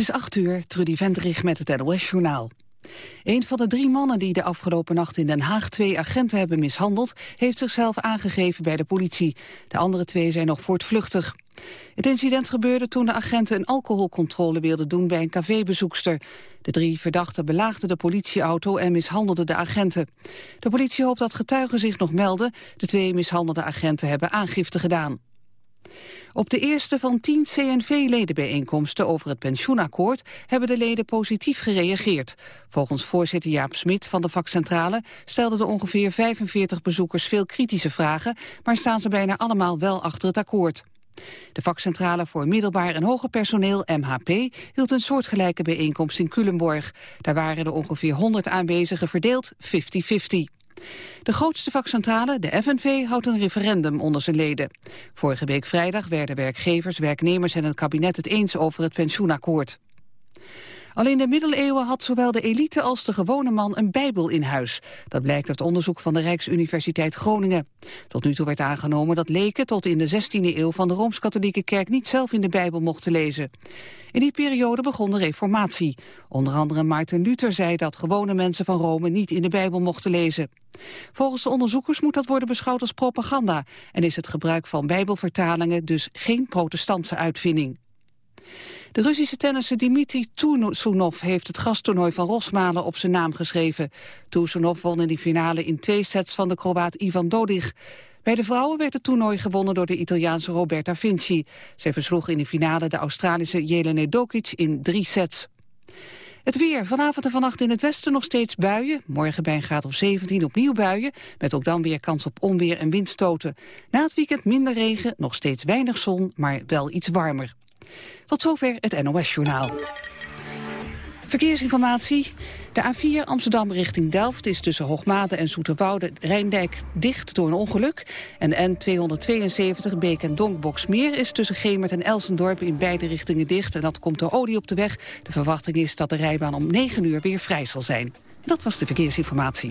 is 8 uur, Trudy Vendrich met het NOS-journaal. Een van de drie mannen die de afgelopen nacht in Den Haag twee agenten hebben mishandeld, heeft zichzelf aangegeven bij de politie. De andere twee zijn nog voortvluchtig. Het incident gebeurde toen de agenten een alcoholcontrole wilden doen bij een cafébezoekster. De drie verdachten belaagden de politieauto en mishandelden de agenten. De politie hoopt dat getuigen zich nog melden. De twee mishandelde agenten hebben aangifte gedaan. Op de eerste van tien CNV-ledenbijeenkomsten over het pensioenakkoord hebben de leden positief gereageerd. Volgens voorzitter Jaap Smit van de vakcentrale stelden de ongeveer 45 bezoekers veel kritische vragen, maar staan ze bijna allemaal wel achter het akkoord. De vakcentrale voor middelbaar en hoger personeel, MHP, hield een soortgelijke bijeenkomst in Culemborg. Daar waren de ongeveer 100 aanwezigen verdeeld 50-50. De grootste vakcentrale, de FNV, houdt een referendum onder zijn leden. Vorige week vrijdag werden werkgevers, werknemers en het kabinet het eens over het pensioenakkoord. Al in de middeleeuwen had zowel de elite als de gewone man een bijbel in huis. Dat blijkt uit onderzoek van de Rijksuniversiteit Groningen. Tot nu toe werd aangenomen dat leken tot in de 16e eeuw van de Rooms-Katholieke Kerk niet zelf in de Bijbel mochten lezen. In die periode begon de reformatie. Onder andere Maarten Luther zei dat gewone mensen van Rome niet in de Bijbel mochten lezen. Volgens de onderzoekers moet dat worden beschouwd als propaganda en is het gebruik van bijbelvertalingen dus geen protestantse uitvinding. De Russische tennisser Dimitri Tursunov heeft het gasttoernooi van Rosmalen op zijn naam geschreven. Tursunov won in die finale in twee sets van de Kroaat Ivan Dodig. Bij de vrouwen werd het toernooi gewonnen door de Italiaanse Roberta Vinci. Zij versloeg in de finale de Australische Jelene Dokic in drie sets. Het weer. Vanavond en vannacht in het westen nog steeds buien. Morgen bij een graad of 17 opnieuw buien. Met ook dan weer kans op onweer en windstoten. Na het weekend minder regen, nog steeds weinig zon, maar wel iets warmer. Tot zover het NOS-journaal. Verkeersinformatie. De A4 Amsterdam richting Delft is tussen Hoogmade en Zoeterwoude Rijndijk dicht door een ongeluk. En de N272 Beek en Donkboksmeer is tussen Gemert en Elsendorp in beide richtingen dicht. En dat komt door olie op de weg. De verwachting is dat de rijbaan om 9 uur weer vrij zal zijn. Dat was de verkeersinformatie.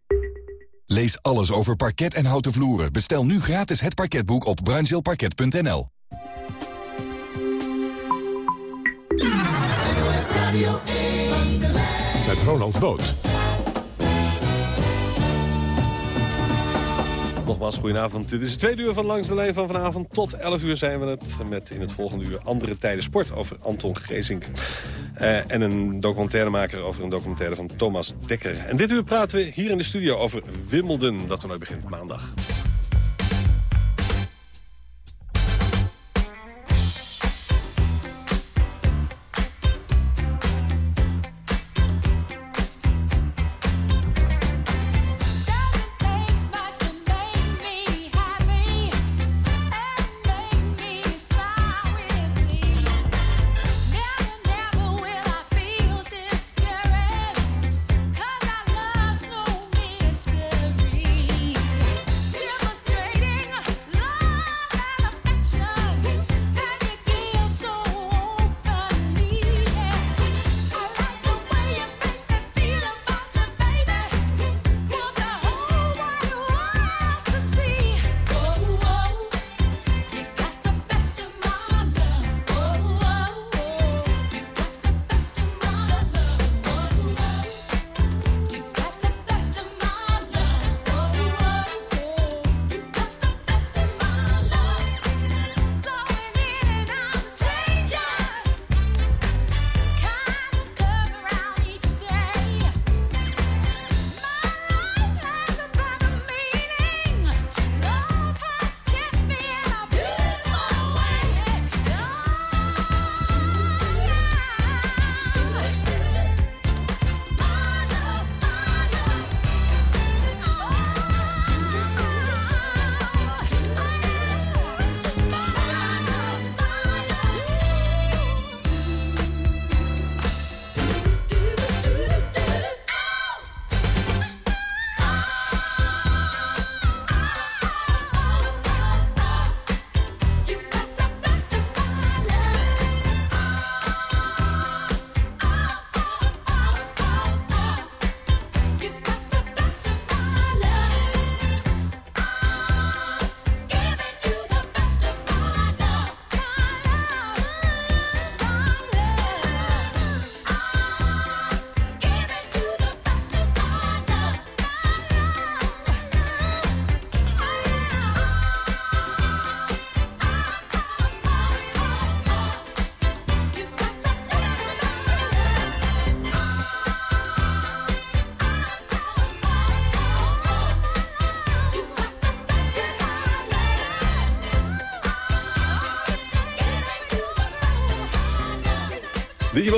Lees alles over parket en houten vloeren. Bestel nu gratis het parketboek op bruinzeelparket.nl. Met Ronald Boot. Nogmaals, goedenavond. Dit is het tweede uur van Langs de Lijn van vanavond. Tot 11 uur zijn we het met in het volgende uur andere tijden sport over Anton Geesink. Uh, en een documentairemaker over een documentaire van Thomas Dekker. En dit uur praten we hier in de studio over Wimbledon. Dat nooit begint maandag.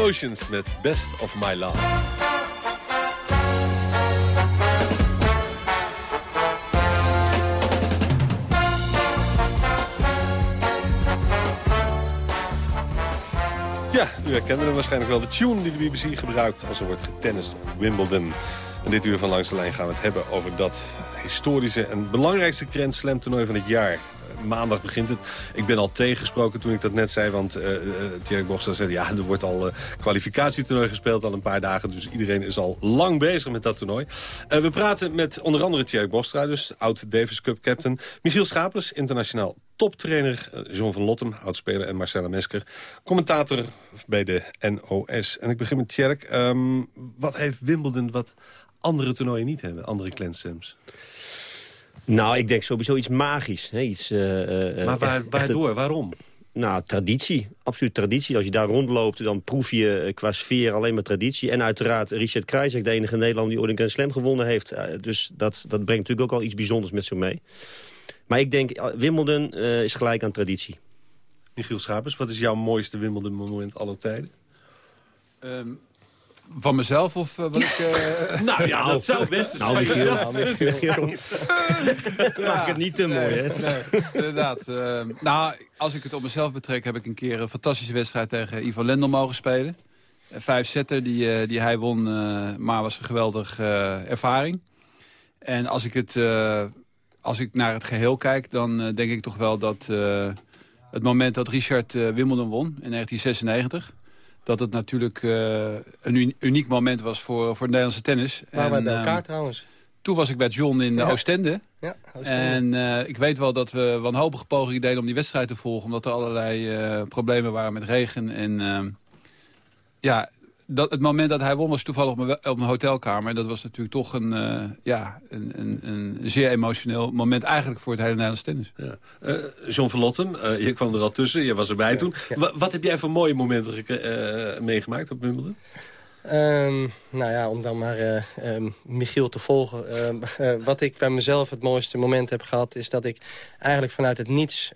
Met Best of My Love. Ja, u herkende hem waarschijnlijk wel. De tune die de BBC gebruikt als er wordt getennist op Wimbledon. En dit uur van Langs de Lijn gaan we het hebben over dat historische en belangrijkste Grand Slam toernooi van het jaar maandag begint het. Ik ben al tegengesproken toen ik dat net zei, want uh, Thierry Borstra zei... ja, er wordt al uh, kwalificatietoernooi gespeeld al een paar dagen... dus iedereen is al lang bezig met dat toernooi. We praten met onder andere Thierry Borstra, dus oud Davis Cup captain... Michiel Schapers, internationaal toptrainer John van Lottem, oudspeler en Marcella Mesker, commentator bij de NOS. En ik begin met Tjerk. Um, wat heeft Wimbledon wat andere toernooien niet hebben, andere Grand Slams? Nou, ik denk sowieso iets magisch. Hè? Iets, uh, maar waar, waardoor? Waarom? Nou, traditie. Absoluut traditie. Als je daar rondloopt, dan proef je qua sfeer alleen maar traditie. En uiteraard Richard Kruijswijk, de enige Nederlander die ooit een Grand Slam gewonnen heeft. Dus dat, dat brengt natuurlijk ook al iets bijzonders met zich mee. Maar ik denk, Wimbledon uh, is gelijk aan traditie. Michiel Schapers, wat is jouw mooiste Wimbledon moment aller tijden? Um, van mezelf of uh, wat ik... Uh... nou ja, dat zou best nou, van jezelf. Maak het niet te mooi, hè? Nee, inderdaad. Uh, nou, als ik het op mezelf betrek... heb ik een keer een fantastische wedstrijd tegen Ivan Lendl mogen spelen. Vijf setter die, die hij won, maar was een geweldige ervaring. En als ik, het, als ik naar het geheel kijk, dan denk ik toch wel dat... het moment dat Richard Wimbledon won in 1996 dat het natuurlijk uh, een uniek moment was voor, voor het Nederlandse tennis. Waar wij bij elkaar um, trouwens. Toen was ik bij John in ja. Oostende. Ja. En uh, ik weet wel dat we wanhopige pogingen deden om die wedstrijd te volgen. Omdat er allerlei uh, problemen waren met regen. En uh, ja, dat, het moment dat hij won was toevallig op mijn, op mijn hotelkamer. En dat was natuurlijk toch een, uh, ja, een, een, een, zeer emotioneel moment eigenlijk voor het hele Nederlands tennis. Ja. Uh, John van uh, je kwam er al tussen, je was erbij ja, toen. Ja. Wat heb jij voor mooie momenten meegemaakt op Wimbledon? Um, nou ja, om dan maar uh, uh, Michiel te volgen. Uh, wat ik bij mezelf het mooiste moment heb gehad... is dat ik eigenlijk vanuit het niets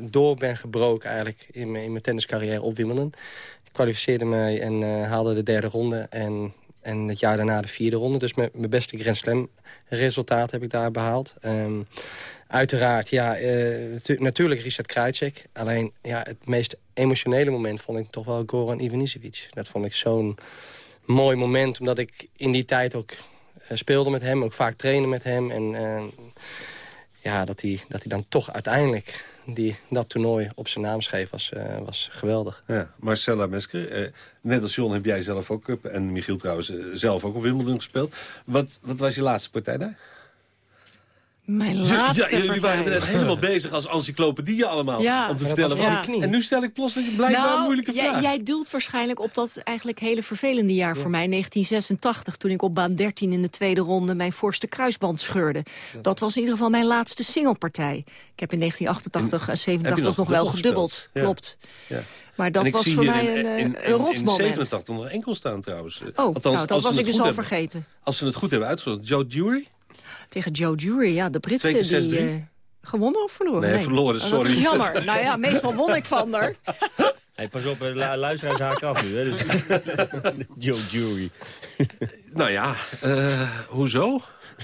door ben gebroken... eigenlijk in in mijn tenniscarrière op Wimbledon kwalificeerde mij en uh, haalde de derde ronde. En, en het jaar daarna de vierde ronde. Dus mijn, mijn beste Grand Slam resultaat heb ik daar behaald. Um, uiteraard, ja, uh, natuurlijk Richard Krajcek. Alleen ja, het meest emotionele moment vond ik toch wel Goran Ivanisevic. Dat vond ik zo'n mooi moment, omdat ik in die tijd ook uh, speelde met hem. Ook vaak trainde met hem. En ja, dat hij, dat hij dan toch uiteindelijk die dat toernooi op zijn naam schreef, was, uh, was geweldig. Ja, Marcella Mesker, uh, net als John heb jij zelf ook, en Michiel trouwens, zelf ook op Wimbledon gespeeld. Wat, wat was je laatste partij daar? Mijn laatste ja, jullie waren er net helemaal bezig als encyclopedieën allemaal. Ja, om te vertellen ja. wat En nu stel ik plotseling blijkbaar nou, een moeilijke vraag. Jij, jij doelt waarschijnlijk op dat eigenlijk hele vervelende jaar ja. voor mij. 1986, toen ik op baan 13 in de tweede ronde mijn voorste kruisband scheurde. Ja. Dat was in ieder geval mijn laatste singlepartij. Ik heb in 1988 en 87 nog, nog wel gedubbeld. Klopt. Maar dat was voor mij in, een, in, een rotmoment. In 87 nog enkel staan trouwens. Oh, Althans, nou, dat was ik dus al hebben, vergeten. Als ze het goed hebben uitgezocht. Joe Jury? Tegen Joe Jury, ja, de Britse die... Uh, gewonnen of verloren? Nee, nee. verloren, sorry. Oh, dat is jammer. nou ja, meestal won ik van haar. Hey, pas op, luisteraars haken af nu. Hè, dus. Joe Jury. nou ja, uh, hoezo? Nee,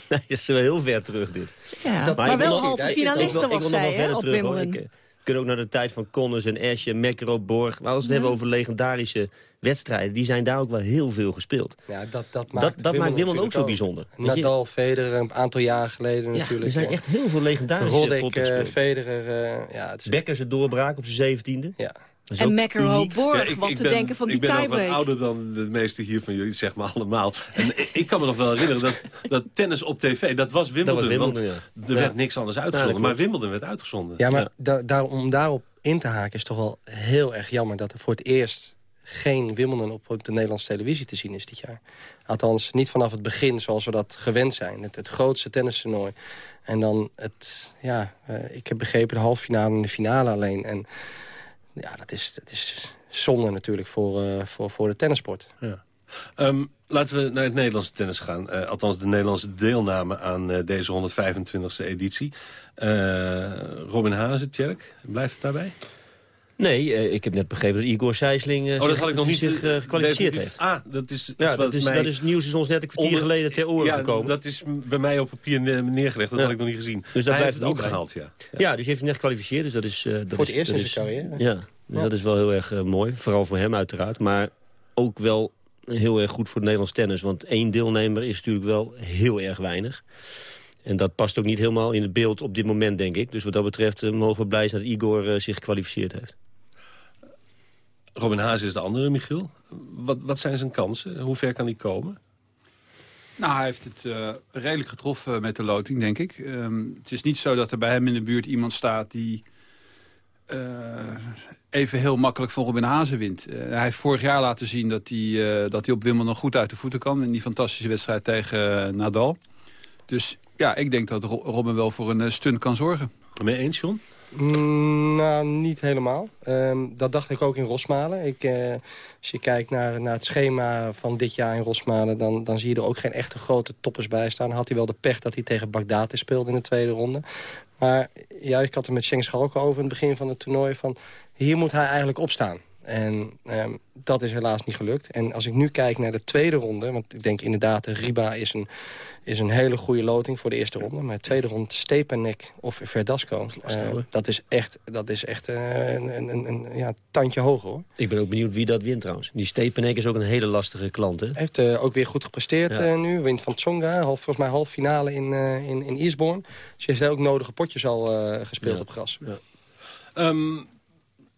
dat is wel heel ver terug dit. Ja, dat, maar, maar wel halve finalisten was zij hè, op Wimbledon. We kunnen ook naar de tijd van Connors en Esje, McEnroe, Borg. Maar als we het hebben over legendarische wedstrijden, die zijn daar ook wel heel veel gespeeld. Ja, dat, dat maakt, dat, dat maakt Wimbledon ook zo bijzonder. Nadal, Federer, een aantal jaar geleden ja, natuurlijk. Er zijn echt heel veel legendarische Roddick, uh, Federer, uh, ja, het is... Becker zijn doorbraak op zijn zeventiende. Ja. En McEnroe Borg, ja, wat ik te ben, denken van die tiebreak. Ik ben ook wat ouder dan de meeste hier van jullie, zeg maar allemaal. En ik kan me nog wel herinneren dat, dat tennis op tv, dat was Wimbledon. Dat was Wimbledon want ja. er werd niks anders uitgezonden. maar Wimbledon werd uitgezonden. Ja, maar da daar, om daarop in te haken is toch wel heel erg jammer... dat er voor het eerst geen Wimbledon op de Nederlandse televisie te zien is dit jaar. Althans, niet vanaf het begin zoals we dat gewend zijn. Het, het grootste tennistoernooi. En dan het, ja, uh, ik heb begrepen de halve finale en de finale alleen. En ja, dat is, dat is zonde natuurlijk voor, uh, voor, voor de tennissport. Ja. Um, laten we naar het Nederlandse tennis gaan. Uh, althans, de Nederlandse deelname aan deze 125e editie. Robin Hazen, Tjerk, blijft het daarbij? Nee, eh, ik heb net begrepen dat Igor Sijsling uh, oh, dat had ik nog niet zich uh, gekwalificeerd heeft. Ah, dat is, ja, dat, is, dat is nieuws is ons net een kwartier geleden ter oren ja, gekomen. dat is bij mij op papier neergelegd. Dat ja. had ik nog niet gezien. Dus dat Hij blijft het ook gehaald, ja. ja. Ja, dus hij heeft net gekwalificeerd. Dus dat is, uh, dat voor het is, eerst in zijn carrière. Ja, dus dat is wel heel erg uh, mooi. Vooral voor hem uiteraard. Maar ook wel heel erg goed voor het Nederlands tennis. Want één deelnemer is natuurlijk wel heel erg weinig. En dat past ook niet helemaal in het beeld op dit moment, denk ik. Dus wat dat betreft uh, mogen we blij zijn dat Igor uh, zich gekwalificeerd heeft. Robin Haas is de andere, Michiel. Wat, wat zijn zijn kansen? Hoe ver kan hij komen? Nou, hij heeft het uh, redelijk getroffen met de loting, denk ik. Um, het is niet zo dat er bij hem in de buurt iemand staat die even heel makkelijk van Robin Hazen wint. hij heeft vorig jaar laten zien dat hij, dat hij op Wimbledon goed uit de voeten kan... in die fantastische wedstrijd tegen Nadal. Dus ja, ik denk dat Robin wel voor een stunt kan zorgen. Mee eens, John? Mm, nou, niet helemaal. Um, dat dacht ik ook in Rosmalen. Ik, uh, als je kijkt naar, naar het schema van dit jaar in Rosmalen... Dan, dan zie je er ook geen echte grote toppers bij staan. Had hij wel de pech dat hij tegen Bagdad speelde in de tweede ronde. Maar ja, ik had het met Schenk ook over in het begin van het toernooi... van hier moet hij eigenlijk opstaan. En um, dat is helaas niet gelukt. En als ik nu kijk naar de tweede ronde... want ik denk inderdaad, Riba is een, is een hele goede loting voor de eerste ronde. Maar de tweede ronde, Stepanek of Verdasco... Uh, dat is echt, dat is echt uh, een, een, een, een ja, tandje hoger, hoor. Ik ben ook benieuwd wie dat wint trouwens. Die Stepanek is ook een hele lastige klant, hè? Heeft uh, ook weer goed gepresteerd ja. nu. Wint van Tsonga, half, volgens mij half finale in, in, in Eastbourne. Dus je heeft ook nodige potjes al gespeeld ja. op gras. Ja. Um,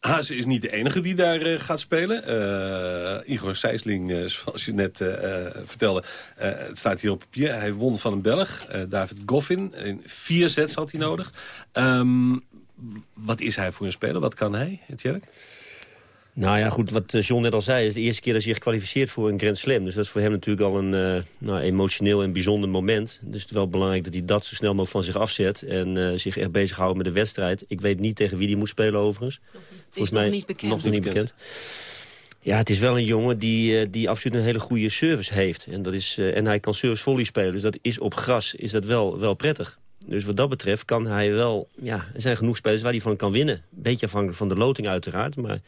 Hazen is niet de enige die daar uh, gaat spelen. Uh, Igor Sijsling, uh, zoals je net vertelde, het staat hier op papier. Hij won van een Belg, David Goffin. In vier sets had hij nodig. Um, wat is hij voor een speler? Wat kan hij, Tjerk? Nou ja, goed, wat John net al zei, is de eerste keer dat hij zich kwalificeert voor een Grand Slam. Dus dat is voor hem natuurlijk al een uh, nou, emotioneel en bijzonder moment. Dus het is wel belangrijk dat hij dat zo snel mogelijk van zich afzet. En uh, zich echt bezighoudt met de wedstrijd. Ik weet niet tegen wie hij moet spelen overigens. Volgens mij nog niet bekend. Nog niet bekend. Ja, het is wel een jongen die, die absoluut een hele goede service heeft. En, dat is, en hij kan service volley spelen. Dus dat is op gras is dat wel, wel prettig. Dus wat dat betreft kan hij wel... Ja, er zijn genoeg spelers waar hij van kan winnen. Beetje afhankelijk van de loting uiteraard, maar...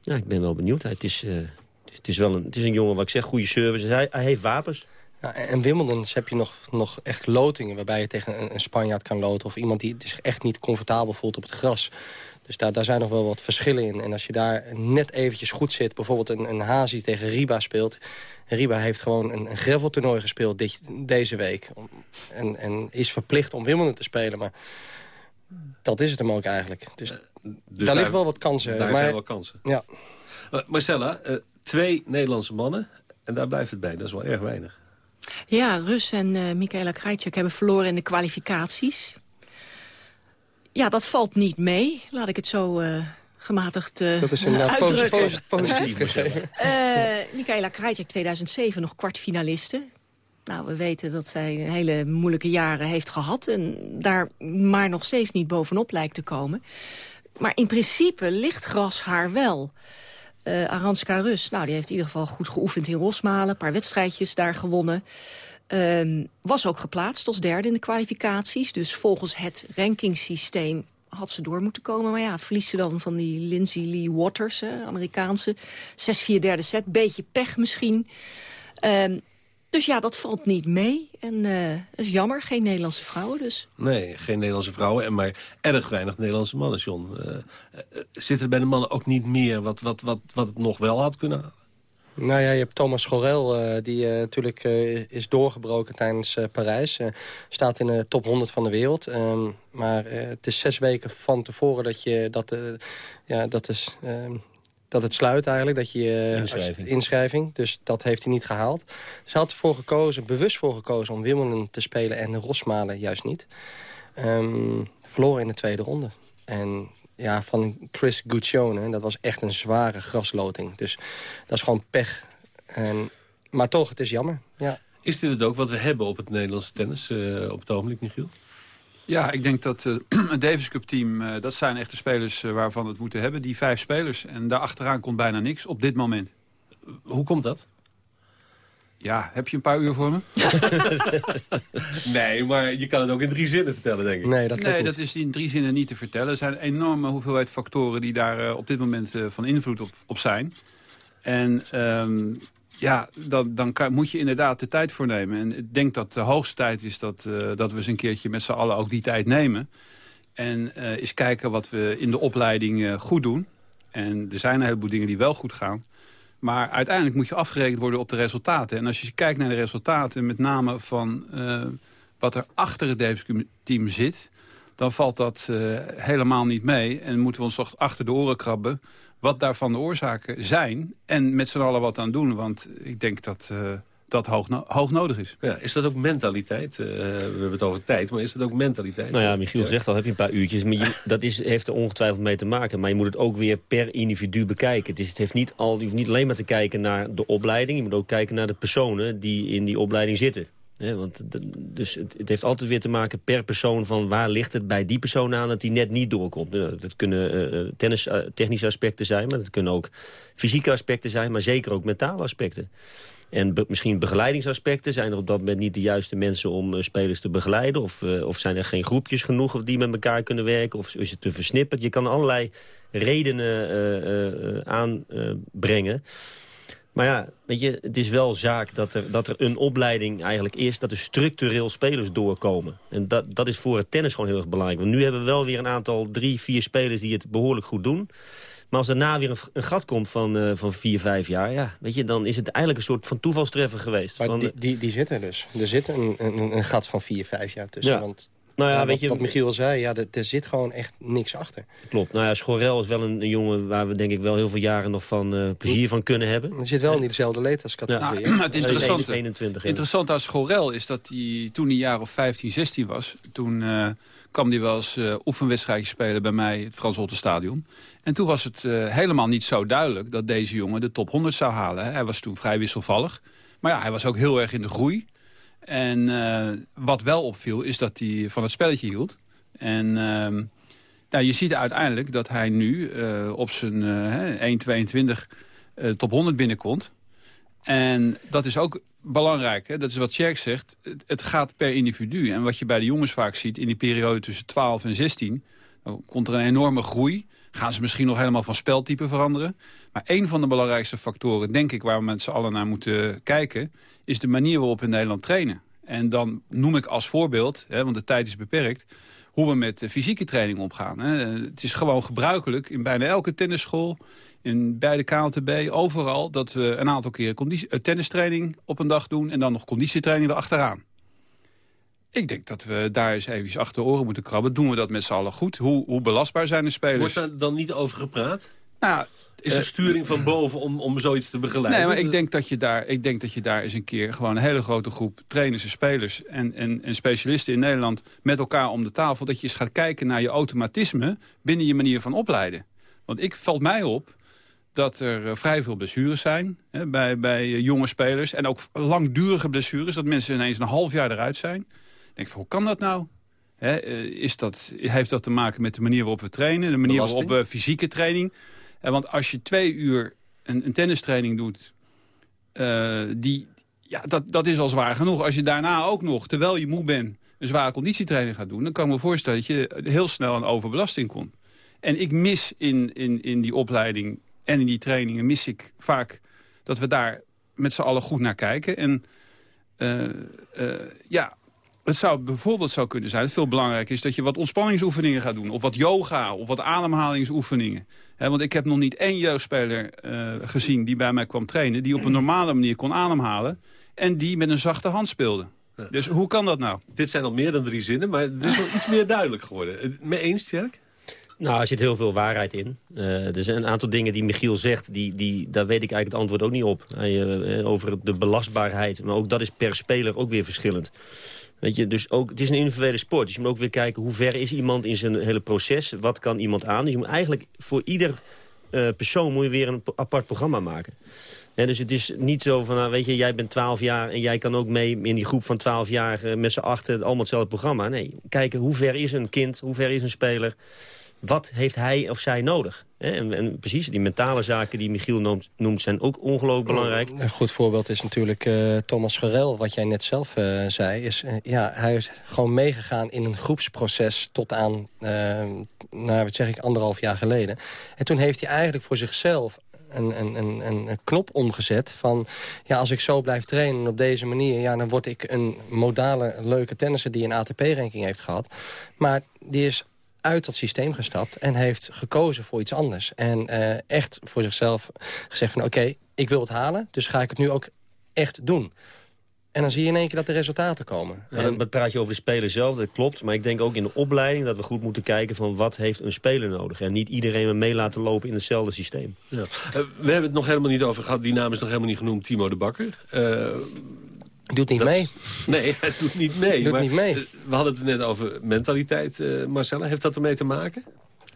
Ja, ik ben wel benieuwd. Het is, uh, het is wel een, het is een jongen, wat ik zeg, goede service. Hij, hij heeft wapens. En Wimbledon heb je nog, nog echt lotingen... waarbij je tegen een, een Spanjaard kan loten... of iemand die zich echt niet comfortabel voelt op het gras. Dus daar, daar zijn nog wel wat verschillen in. En als je daar net eventjes goed zit... bijvoorbeeld een, een Hazi tegen Riba speelt... Riba heeft gewoon een, een graveltoernooi gespeeld dit, deze week. En, en is verplicht om Wimbledon te spelen. Maar dat is het hem ook eigenlijk. Dus, dus daar, ligt wel wat kansen. Daar maar, zijn wel kansen. Ja. Marcella, uh, twee Nederlandse mannen. En daar blijft het bij. Dat is wel erg weinig. Ja, Rus en uh, Michaela Krajcek hebben verloren in de kwalificaties. Ja, dat valt niet mee. Laat ik het zo uh, gematigd uh, Dat is inderdaad uitdrukken. positief gegeven. Michaela Krajcek 2007 nog kwartfinaliste. Nou, we weten dat zij hele moeilijke jaren heeft gehad... en daar maar nog steeds niet bovenop lijkt te komen. Maar in principe ligt gras haar wel. Uh, Aranska Rus, nou, die heeft in ieder geval goed geoefend in Rosmalen. Een paar wedstrijdjes daar gewonnen. Uh, was ook geplaatst als derde in de kwalificaties. Dus volgens het rankingssysteem had ze door moeten komen. Maar ja, verliest ze dan van die Lindsay Lee Waters, hè, Amerikaanse. 6-4 derde set, beetje pech misschien. Uh, dus ja, dat valt niet mee. En uh, dat is jammer, geen Nederlandse vrouwen dus. Nee, geen Nederlandse vrouwen, en maar erg weinig Nederlandse mannen, John. Uh, uh, zit er bij de mannen ook niet meer wat, wat, wat, wat het nog wel had kunnen halen? Nou ja, je hebt Thomas Gorel, uh, die uh, natuurlijk uh, is doorgebroken tijdens Parijs. staat in de top 100 van de wereld. Um, maar het is zes weken van tevoren dat je... Dat, ja, dat is dat het sluit eigenlijk. Dat je, inschrijving. inschrijving. Dus dat heeft hij niet gehaald. Ze had ervoor gekozen, bewust voor gekozen om Wimbledon te spelen en Rosmalen juist niet. Um, verloren in de tweede ronde. En ja, van Chris Guccione, dat was echt een zware grasloting. Dus dat is gewoon pech. En, maar toch, het is jammer. Ja. Is dit het ook wat we hebben op het Nederlandse tennis uh, op het ogenblik, Michiel? Ja, ik denk dat uh, het Davis Cup team, uh, dat zijn echt de spelers uh, waarvan we het moeten hebben. Die vijf spelers. En daar achteraan komt bijna niks op dit moment. Hoe komt dat? Ja, heb je een paar uur voor me? nee, maar je kan het ook in drie zinnen vertellen, denk ik. Nee, dat, nee, dat is in drie zinnen niet te vertellen. Er zijn een enorme hoeveelheid factoren die daar uh, op dit moment uh, van invloed op, op zijn. En um, ja, dan, dan moet je inderdaad de tijd voor nemen. En ik denk dat de hoogste tijd is dat, uh, dat we eens een keertje met z'n allen ook die tijd nemen. En eens kijken wat we in de opleiding goed doen. En er zijn een heleboel dingen die wel goed gaan. Maar uiteindelijk moet je afgerekend worden op de resultaten. En als je kijkt naar de resultaten, met name van uh, wat er achter het Davis-team zit... dan valt dat uh, helemaal niet mee. En moeten we ons toch achter de oren krabben wat daarvan de oorzaken zijn. En met z'n allen wat aan doen. Want ik denk dat... Uh, dat hoog, hoog, nodig is. Ja, is dat ook mentaliteit? Uh, we hebben het over tijd, maar is dat ook mentaliteit? Nou ja, Michiel zegt al, heb je een paar uurtjes. Maar je, dat is, heeft er ongetwijfeld mee te maken. Maar je moet het ook weer per individu bekijken. Het, is, het heeft niet al, je hoeft niet alleen maar te kijken naar de opleiding. Je moet ook kijken naar de personen die in die opleiding zitten. Dus het, het, heeft altijd weer te maken per persoon van waar ligt het bij die persoon aan dat die net niet doorkomt. Dat kunnen uh, tennis, uh, technische aspecten zijn, maar dat kunnen ook fysieke aspecten zijn, maar zeker ook mentale aspecten. En misschien begeleidingsaspecten. Zijn er op dat moment niet de juiste mensen om spelers te begeleiden? Of, of zijn er geen groepjes genoeg die met elkaar kunnen werken? Of is het te versnipperd? Je kan allerlei redenen aanbrengen. Maar ja, weet je, het is wel zaak dat er, dat er een opleiding eigenlijk is... dat er structureel spelers doorkomen. En dat, dat is voor het tennis gewoon heel erg belangrijk. Want nu hebben we wel weer een aantal, drie, vier spelers die het behoorlijk goed doen... Maar als daarna weer een, een gat komt van, uh, van vier, vijf jaar... Ja, weet je, dan is het eigenlijk een soort van toevalstreffer geweest. Maar van, die, die, die zit er dus. Er zit een, een, een gat van vier, vijf jaar tussen. Ja. Want nou ja, ja, weet wat, je, wat Michiel al zei, ja, er, er zit gewoon echt niks achter. Klopt. Nou ja, Schorel is wel een, een, jongen waar we denk ik wel heel veel jaren nog van uh, plezier van kunnen hebben. Er zit wel in dezelfde leeftijdscategorie. Ja. Nou, het interessante, 21, interessant aan Schorel is dat hij toen hij jaar of 15, 16 was... toen uh, kwam hij wel eens uh, oefenwedstrijdjes spelen bij mij, het Frans Holte Stadion. En toen was het uh, helemaal niet zo duidelijk dat deze jongen de top 100 zou halen. Hij was toen vrij wisselvallig. Maar ja, hij was ook heel erg in de groei. En uh, wat wel opviel is dat hij van het spelletje hield. En uh, nou, je ziet uiteindelijk dat hij nu uh, op zijn 1,22 top 100 binnenkomt. En dat is ook belangrijk. Hè? Dat is wat Sjerk zegt. Het, gaat per individu. En wat je bij de jongens vaak ziet in die periode tussen 12 en 16... dan komt er een enorme groei. Gaan ze misschien nog helemaal van speltype veranderen. Maar een van de belangrijkste factoren, denk ik, waar we met z'n allen naar moeten kijken... is de manier waarop we in Nederland trainen. En dan noem ik als voorbeeld, hè, want de tijd is beperkt... hoe we met fysieke training omgaan. Hè. Het is gewoon gebruikelijk in bijna elke tennisschool... in beide KLTB, overal... dat we een aantal keer tennistraining op een dag doen... en dan nog conditietraining erachteraan. Ik denk dat we daar eens even achter de oren moeten krabben. Doen we dat met z'n allen goed? Hoe, hoe belastbaar zijn de spelers? Wordt daar dan niet over gepraat? Nou, is er sturing van boven om, om zoiets te begeleiden? Nee, maar ik denk, dat je daar, ik denk dat je daar eens een keer... gewoon een hele grote groep trainers en spelers... En, en, en specialisten in Nederland met elkaar om de tafel... dat je eens gaat kijken naar je automatisme binnen je manier van opleiden. Want ik valt mij op dat er vrij veel blessures zijn hè, bij, bij jonge spelers. En ook langdurige blessures, dat mensen ineens een half jaar eruit zijn. Ik denk, hoe kan dat nou? He, is dat, heeft dat te maken met de manier waarop we trainen? De manier Belasting? waarop we fysieke training... Want als je twee uur een, een tennistraining doet... Uh, die, ja, dat, dat is al zwaar genoeg. Als je daarna ook nog, terwijl je moe bent... een zware conditietraining gaat doen... dan kan ik me voorstellen dat je heel snel aan overbelasting komt. En ik mis in, in, in die opleiding en in die trainingen... mis ik vaak dat we daar met z'n allen goed naar kijken. En uh, uh, ja, het zou bijvoorbeeld zou kunnen zijn, het veel belangrijker is... dat je wat ontspanningsoefeningen gaat doen. Of wat yoga, of wat ademhalingsoefeningen. He, want ik heb nog niet één jeugdspeler uh, gezien die bij mij kwam trainen... die op een normale manier kon ademhalen... en die met een zachte hand speelde. Ja. Dus hoe kan dat nou? Dit zijn al meer dan drie zinnen, maar het is wel iets meer duidelijk geworden. Mee eens, Tjerk? Nou, er zit heel veel waarheid in. Uh, er zijn een aantal dingen die Michiel zegt, die, die, daar weet ik eigenlijk het antwoord ook niet op. Uh, over de belastbaarheid, maar ook dat is per speler ook weer verschillend. Weet je, dus ook, het is een individuele sport. Dus je moet ook weer kijken hoe ver is iemand in zijn hele proces. Wat kan iemand aan? Dus je moet eigenlijk voor ieder uh, persoon moet je weer een apart programma maken. Dus het is niet zo van, nou, weet je, jij bent 12 jaar... en jij kan ook mee in die groep van 12 jaar uh, met z'n achter allemaal hetzelfde programma. Nee, kijken hoe ver is een kind, hoe ver is een speler... wat heeft hij of zij nodig? En, en, precies, die mentale zaken die Michiel noemt, noemt zijn ook ongelooflijk belangrijk. Een goed voorbeeld is natuurlijk uh, Thomas Gerel, wat jij net zelf uh, zei. Is, uh, ja, hij is gewoon meegegaan in een groepsproces tot aan, nou, wat zeg ik, anderhalf jaar geleden. En toen heeft hij eigenlijk voor zichzelf een, een, een, een, knop omgezet van... ja, als ik zo blijf trainen op deze manier... Ja, dan word ik een modale, leuke tennisser die een ATP-ranking heeft gehad. Maar die is uit dat systeem gestapt en heeft gekozen voor iets anders. En uh, echt voor zichzelf gezegd van oké, ik wil het halen... dus ga ik het nu ook echt doen. En dan zie je in één keer dat de resultaten komen. Ja, en... praat je over de speler zelf, dat klopt. Maar ik denk ook in de opleiding dat we goed moeten kijken... van wat heeft een speler nodig. En niet iedereen mee laten lopen in hetzelfde systeem. Ja. Uh, we hebben het nog helemaal niet over gehad. Die naam is nog helemaal niet genoemd, Timo de Bakker. Uh, Doet niet mee. Nee, hij doet niet mee. doet maar, niet mee. We hadden het net over mentaliteit, uh, Marcella. Heeft dat ermee te maken?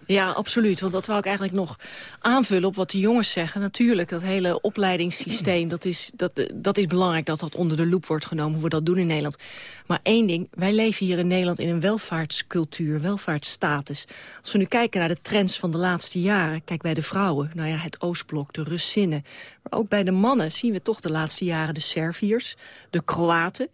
Ja, absoluut. Want dat wou ik eigenlijk nog aanvullen op wat de jongens zeggen. Natuurlijk, dat hele opleidingssysteem, dat is, dat, dat is belangrijk dat dat onder de loep wordt genomen, hoe we dat doen in Nederland. Maar één ding, wij leven hier in Nederland in een welvaartscultuur, welvaartsstatus. Als we nu kijken naar de trends van de laatste jaren, kijk bij de vrouwen, nou ja, het Oostblok, de Russinnen. Maar ook bij de mannen zien we toch de laatste jaren de Serviërs, de Kroaten.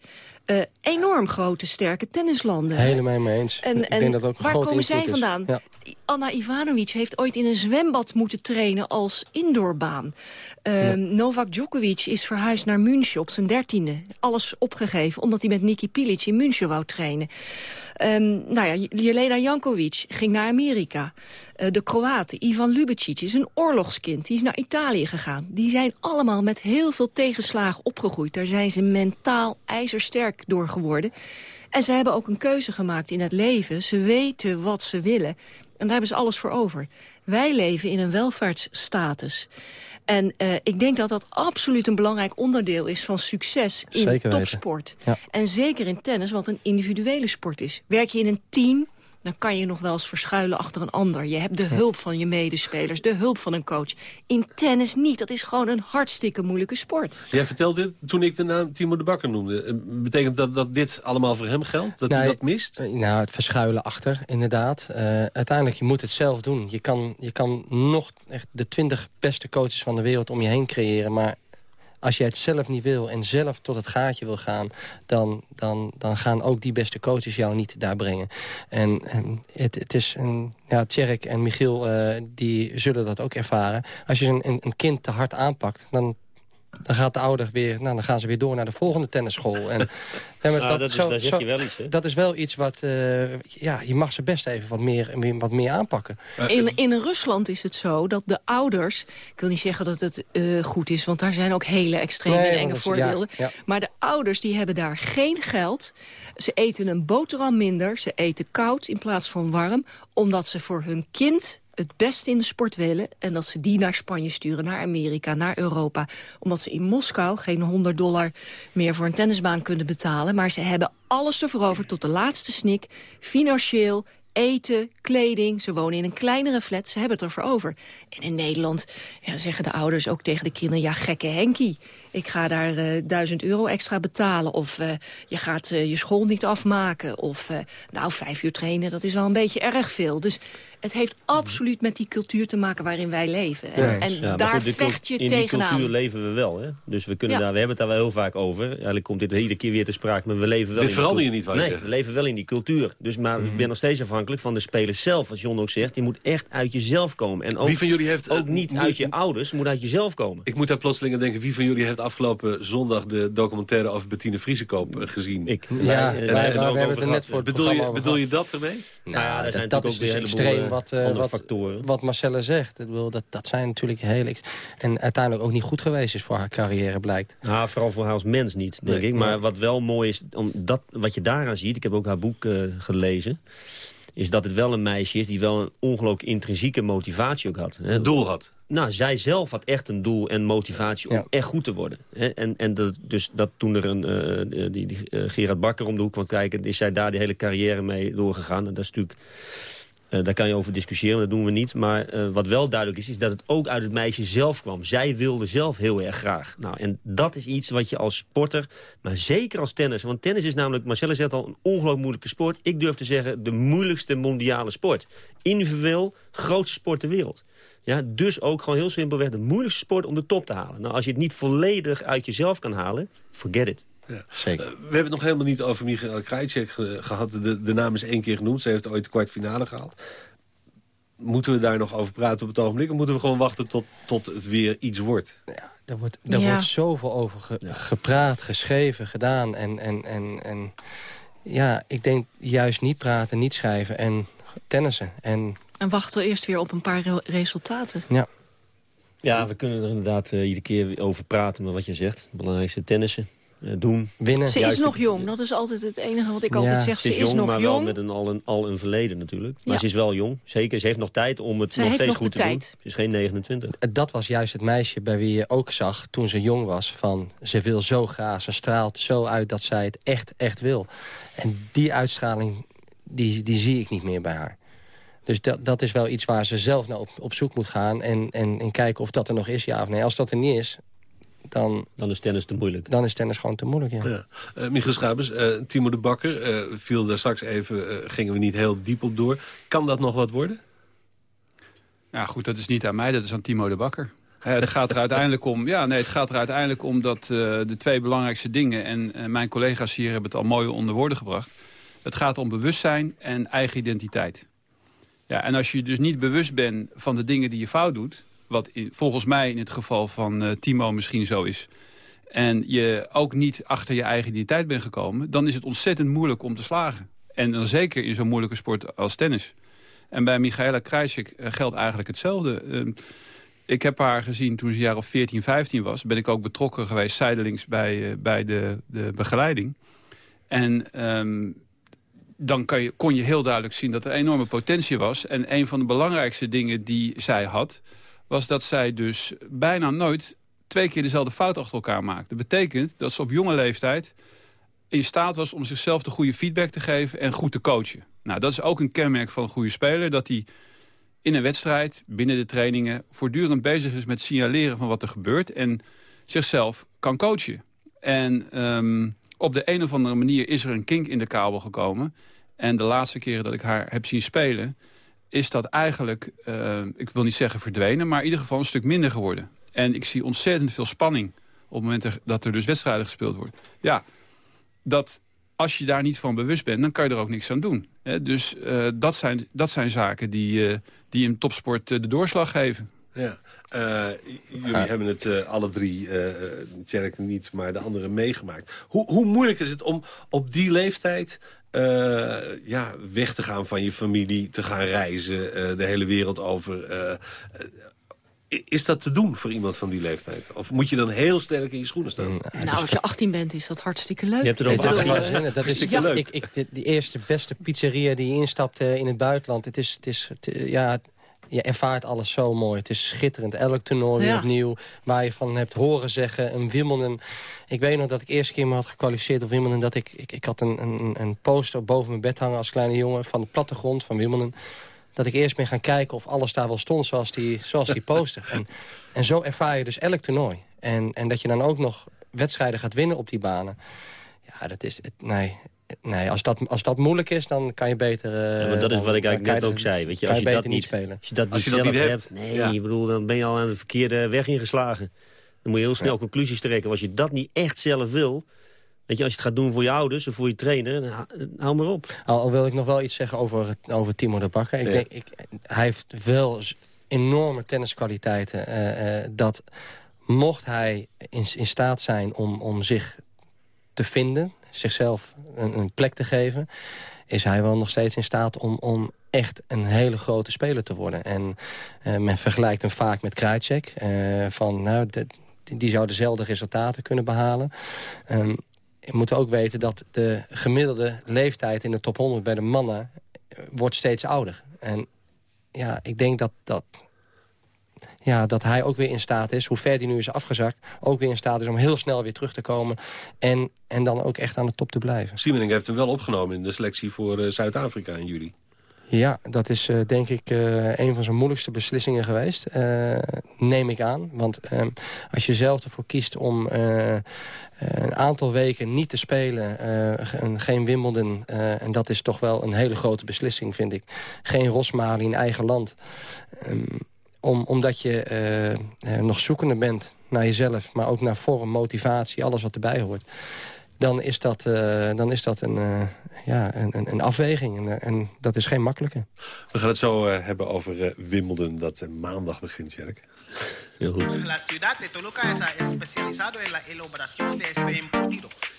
Uh, enorm grote, sterke tennislanden. Helemaal mee eens. En, en denk dat ook een waar komen zij vandaan? Ja. Anna Ivanovic heeft ooit in een zwembad moeten trainen als indoorbaan. Uh, ja. Novak Djokovic is verhuisd naar München op zijn dertiende. Alles opgegeven, omdat hij met Niki Pilic in München wou trainen. Um, nou ja, Jelena Jankovic ging naar Amerika. Uh, de Kroaten, Ivan Lubicic, is een oorlogskind. Die is naar Italië gegaan. Die zijn allemaal met heel veel tegenslagen opgegroeid. Daar zijn ze mentaal ijzersterk door geworden. En ze hebben ook een keuze gemaakt in het leven. Ze weten wat ze willen. En daar hebben ze alles voor over. Wij leven in een welvaartsstatus. En uh, ik denk dat dat absoluut een belangrijk onderdeel is van succes in topsport. Ja. En zeker in tennis, wat een individuele sport is. Werk je in een team, dan kan je nog wel eens verschuilen achter een ander. Je hebt de hulp van je medespelers, de hulp van een coach. In tennis niet. Dat is gewoon een hartstikke moeilijke sport. Jij vertelde dit toen ik de naam Timo de Bakker noemde. Betekent dat dat dit allemaal voor hem geldt? Dat nou, hij dat mist? Nou, het verschuilen achter, inderdaad. Uh, uiteindelijk, je moet het zelf doen. Je kan, je kan nog echt de twintig beste coaches van de wereld om je heen creëren... maar als je het zelf niet wil en zelf tot het gaatje wil gaan... dan, dan, dan gaan ook die beste coaches jou niet daar brengen. En, het, het is een... Ja, Tjerk en Michiel uh, die zullen dat ook ervaren. Als je een, een kind te hard aanpakt... dan dan gaat de ouder weer, nou, dan gaan ze weer door naar de volgende tennisschool. En, ja, dat, dat, is, zo, daar zeg je wel iets, hè? Dat is wel iets wat, uh, ja, je mag ze best even wat meer, wat meer aanpakken. In, in Rusland is het zo dat de ouders, ik wil niet zeggen dat het uh, goed is, want daar zijn ook hele extreme nee, en enge voorbeelden. Ja, ja. Maar de ouders die hebben daar geen geld. Ze eten een boterham minder, ze eten koud in plaats van warm, omdat ze voor hun kind het beste in de sport willen... en dat ze die naar Spanje sturen, naar Amerika, naar Europa. Omdat ze in Moskou geen 100 dollar meer voor een tennisbaan kunnen betalen. Maar ze hebben alles ervoor over tot de laatste snik. Financieel, eten, kleding. Ze wonen in een kleinere flat, ze hebben het ervoor over. En in Nederland ja, zeggen de ouders ook tegen de kinderen... ja, gekke Henkie, ik ga daar uh, duizend euro extra betalen. Of uh, je gaat uh, je school niet afmaken. Of nou, vijf uur trainen, dat is wel een beetje erg veel. Dus het heeft absoluut met die cultuur te maken waarin wij leven. En, ja, en ja, daar goed, vecht je tegenaan. In die cultuur leven we wel. Hè? Dus we, kunnen daar, we hebben het daar wel heel vaak over. Eigenlijk komt dit iedere keer weer te sprake. Maar we leven wel dit in verander je niet, wat je Nee, zegt. we leven wel in die cultuur. Dus, maar mm -hmm. ik ben nog steeds afhankelijk van de spelers zelf. Als John ook zegt, je moet echt uit jezelf komen. En ook, wie van jullie heeft, ook niet uit je ouders, moet uit jezelf komen. Ik moet daar plotseling aan denken. Wie van jullie heeft afgelopen zondag de documentaire over Bettine Vriesekoop gezien? Ik. Ja, en, wij, en, en we hebben het er net voor het bedoel je, bedoel je dat ermee? Nou, ja, dat, zijn dat is dus extreem wat, uh, wat, wat Marcella zegt. Ik bedoel, dat, dat zijn natuurlijk heel... En uiteindelijk ook niet goed geweest is voor haar carrière, blijkt. Nou, vooral voor haar als mens niet, denk nee, ik. Maar nee. wat wel mooi is, om dat, wat je daaraan ziet... ik heb ook haar boek uh, gelezen is dat het wel een meisje is die wel een ongelooflijk intrinsieke motivatie ook had. Een doel had? Nou, zij zelf had echt een doel en motivatie om ja. echt goed te worden. En, en dat, dus dat toen er een, uh, die, die uh, Gerard Bakker om de hoek kwam kijken... is zij daar die hele carrière mee doorgegaan. En dat is natuurlijk Uh, daar kan je over discussiëren, dat doen we niet. Maar uh, wat wel duidelijk is, is dat het ook uit het meisje zelf kwam. Zij wilde zelf heel erg graag. Nou, en dat is iets wat je als sporter, maar zeker als tennis... want tennis is namelijk, Marcella zegt al, een ongelooflijk moeilijke sport. Ik durf te zeggen, de moeilijkste mondiale sport. Individueel, grootste sport ter wereld. Ja, dus ook gewoon heel simpelweg de moeilijkste sport om de top te halen. Nou, als je het niet volledig uit jezelf kan halen, forget it. Ja. Zeker. Uh, we hebben het nog helemaal niet over Michael Krajicek gehad. De, de naam is één keer genoemd. Ze heeft ooit de kwartfinale gehaald. Moeten we daar nog over praten op het ogenblik? Of moeten we gewoon wachten tot, tot het weer iets wordt? Ja, er wordt, er wordt zoveel over ge, gepraat, geschreven, gedaan. En, en, en, en ja, ik denk juist niet praten, niet schrijven en tennissen. En, en wachten we eerst weer op een paar re resultaten. Ja. Ja, we kunnen er inderdaad uh, iedere keer over praten. Maar wat je zegt, het belangrijkste tennissen. Eh, doen. Winnen. Ze is nog jong, dat is altijd het enige wat ik altijd zeg. Ze, is, is jong, nog maar jong. wel met een, al, een, al een verleden natuurlijk. Maar ze is wel jong, zeker. Ze heeft nog tijd om het nog steeds nog goed te tijd. doen. Ze is geen 29. Dat was juist het meisje bij wie je ook zag toen ze jong was... van ze wil zo graag, ze straalt zo uit dat zij het echt, echt wil. En die uitstraling, die, die zie ik niet meer bij haar. Dus dat, dat is wel iets waar ze zelf naar op, op zoek moet gaan... En, en, en kijken of dat er nog is, ja of nee. Als dat er niet is, dan... Dan is tennis te moeilijk. Dan is tennis gewoon te moeilijk, ja. ja. Uh, Michiel Schabers, uh, Timo de Bakker uh, viel daar straks even... gingen we niet heel diep op door. Kan dat nog wat worden? Ja, goed, dat is niet aan mij, dat is aan Timo de Bakker. het gaat er uiteindelijk om, ja, nee, het gaat er uiteindelijk om dat de twee belangrijkste dingen... en mijn collega's hier hebben het al mooi onder woorden gebracht... het gaat om bewustzijn en eigen identiteit. Ja, en als je dus niet bewust bent van de dingen die je fout doet... wat volgens mij in het geval van uh, Timo misschien zo is... en je ook niet achter je eigen identiteit bent gekomen... dan is het ontzettend moeilijk om te slagen. En dan zeker in zo'n moeilijke sport als tennis. En bij Michaela Krajcik uh, geldt eigenlijk hetzelfde. Uh, ik heb haar gezien toen ze jaar of 14, 15 was. Ben ik ook betrokken geweest zijdelings bij, bij de, de begeleiding. En... Um, dan kan je, kon je heel duidelijk zien dat er enorme potentie was. En een van de belangrijkste dingen die zij had... was dat zij dus bijna nooit twee keer dezelfde fout achter elkaar maakte. Dat betekent dat ze op jonge leeftijd in staat was om zichzelf de goede feedback te geven... en goed te coachen. Nou, dat is ook een kenmerk van een goede speler... dat hij in een wedstrijd, binnen de trainingen... voortdurend bezig is met signaleren van wat er gebeurt... en zichzelf kan coachen. En... Um, op de een of andere manier is er een kink in de kabel gekomen. En de laatste keren dat ik haar heb zien spelen... is dat eigenlijk, uh, ik wil niet zeggen verdwenen... maar in ieder geval een stuk minder geworden. En ik zie ontzettend veel spanning op het moment dat er dus wedstrijden gespeeld worden. Ja, dat als je daar niet van bewust bent, dan kan je er ook niks aan doen. dus uh, dat, zijn, dat zijn zaken die, uh, die in topsport de doorslag geven. Ja. Uh, jullie hebben het uh, alle drie, uh, Tjerk niet, maar de anderen meegemaakt. Hoe, hoe moeilijk is het om op die leeftijd ja, weg te gaan van je familie, te gaan reizen, de hele wereld over? is dat te doen voor iemand van die leeftijd? Of moet je dan heel sterk in je schoenen staan? Mm, nou, als je 18 bent is dat hartstikke leuk. Je hebt er ook nee, dat is ja. leuk. Ik, ik, die eerste beste pizzeria die je instapt in het buitenland, het is, het is het, ja je ervaart alles zo mooi. Het is schitterend. Elk toernooi weer opnieuw. Waar je van hebt horen zeggen. Een Wimbledon. Ik weet nog dat ik eerste keer me had gekwalificeerd op Wimbledon. Dat ik, ik, ik had een, een, een poster boven mijn bed hangen als kleine jongen. Van de plattegrond van Wimbledon. Dat ik eerst ben gaan kijken of alles daar wel stond zoals die, zoals die poster. en, en zo ervaar je dus elk toernooi. En, en dat je dan ook nog wedstrijden gaat winnen op die banen. Ja, dat is... Nee, nee, als dat, als dat moeilijk is, dan kan je beter... Uh, ja, maar dat is wat ik eigenlijk net ook zei. Weet je, als, je, dat niet, spelen. als je dat niet, zelf hebt, nee, ja. ik bedoel, dan ben je al aan de verkeerde weg ingeslagen. Dan moet je heel snel ja. conclusies trekken. Als je dat niet echt zelf wil... Weet je, als je het gaat doen voor je ouders of voor je trainer, dan hou maar op. Al, al wil ik nog wel iets zeggen over, over Timo de Bakker. Ik denk, ik, hij heeft wel enorme tenniskwaliteiten. Uh, uh, dat mocht hij in, in staat zijn om, om zich te vinden zichzelf een, een, plek te geven... is hij wel nog steeds in staat om, om echt een hele grote speler te worden. En uh, men vergelijkt hem vaak met Krajcek. Uh, van, nou, die zou dezelfde resultaten kunnen behalen. Um, je moet ook weten dat de gemiddelde leeftijd in de top 100 bij de mannen... wordt steeds ouder. En ja, ik denk dat, dat ja, dat hij ook weer in staat is, hoe ver hij nu is afgezakt... ook weer in staat is om heel snel weer terug te komen... en, en dan ook echt aan de top te blijven. Siemening heeft hem wel opgenomen in de selectie voor uh, Zuid-Afrika in juli. Ja, dat is uh, denk ik uh, een van zijn moeilijkste beslissingen geweest. Uh, neem ik aan. Want ehm, als je zelf ervoor kiest om een aantal weken niet te spelen... geen Wimbledon, en dat is toch wel een hele grote beslissing, vind ik. Geen Rosmalen in eigen land. Um, om, omdat je nog zoekende bent naar jezelf... maar ook naar vorm, motivatie, alles wat erbij hoort dan is dat, uh, dan is dat een, uh, ja, een, een afweging. En, en, dat is geen makkelijke. We gaan het zo uh, hebben over Wimbledon dat maandag begint, Jerk. Heel goed. La ciudad de Toluca es especializado en la elaboración de este embutido,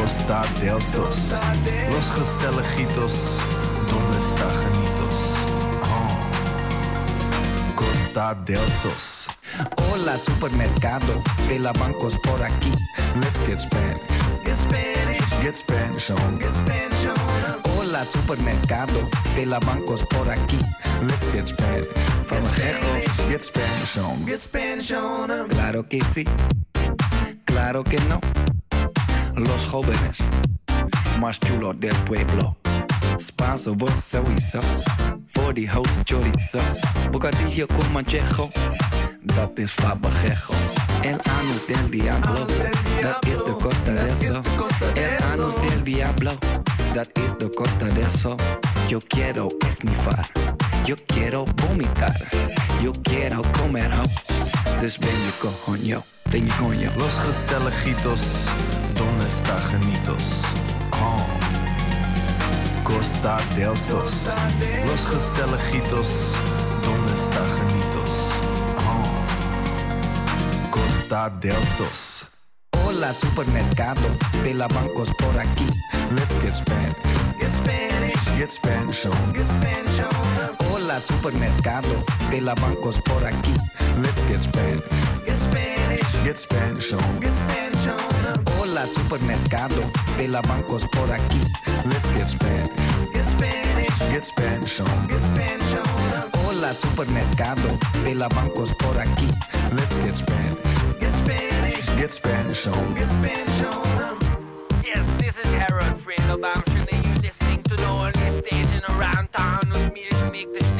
Costa del Sos. Los gezelligitos, donde está genitos? Oh. Costa del Sos. Hola, supermercado de la bancos por aquí. Let's get Spanish. Get Spanish. Get Spanish on. Get Spanish on. Hola, supermercado de la bancos por aquí. Let's get Spanish. From Gejo. Get Spanish on. Get Spanish on. Claro que sí. Claro que no. Los jóvenes más chulos del pueblo. Spanso, vos sowieso. Voor die host chorizo. Bocadillo con manchejo. Dat is fabajejo. El anus del diablo. Dat is de costa de eso. El anus del diablo. Dat is de costa de eso. Yo quiero esnifar. Yo quiero vomitar. Yo quiero comer ho. Dus ben je coño. Ben je coño. Los gezelligitos. Donde está genitos? Oh. Costa del Sos. Los gezelligitos. Donde está genitos? Oh. Costa del Sos. Hola, supermercado de la bancos por aquí. Let's get Spanish. Get Spanish. Get Spanish on. Get Spanish on. Hola, supermercado de la bancos por aquí. Let's get Spanish. Get Spanish. Get Spanish on. Get Spanish on. Hola, supermercado de la bancos por aquí. Let's get Spanish. Get Spanish. Get Spanish on. Get Spanish on. Hola, supermercado de la bancos por aquí. Let's get Spanish. Get Spanish. Get Spanish on. Get Spanish on. Yes, this is Harold. I'm sure that you're listening to the only station around town with me to make the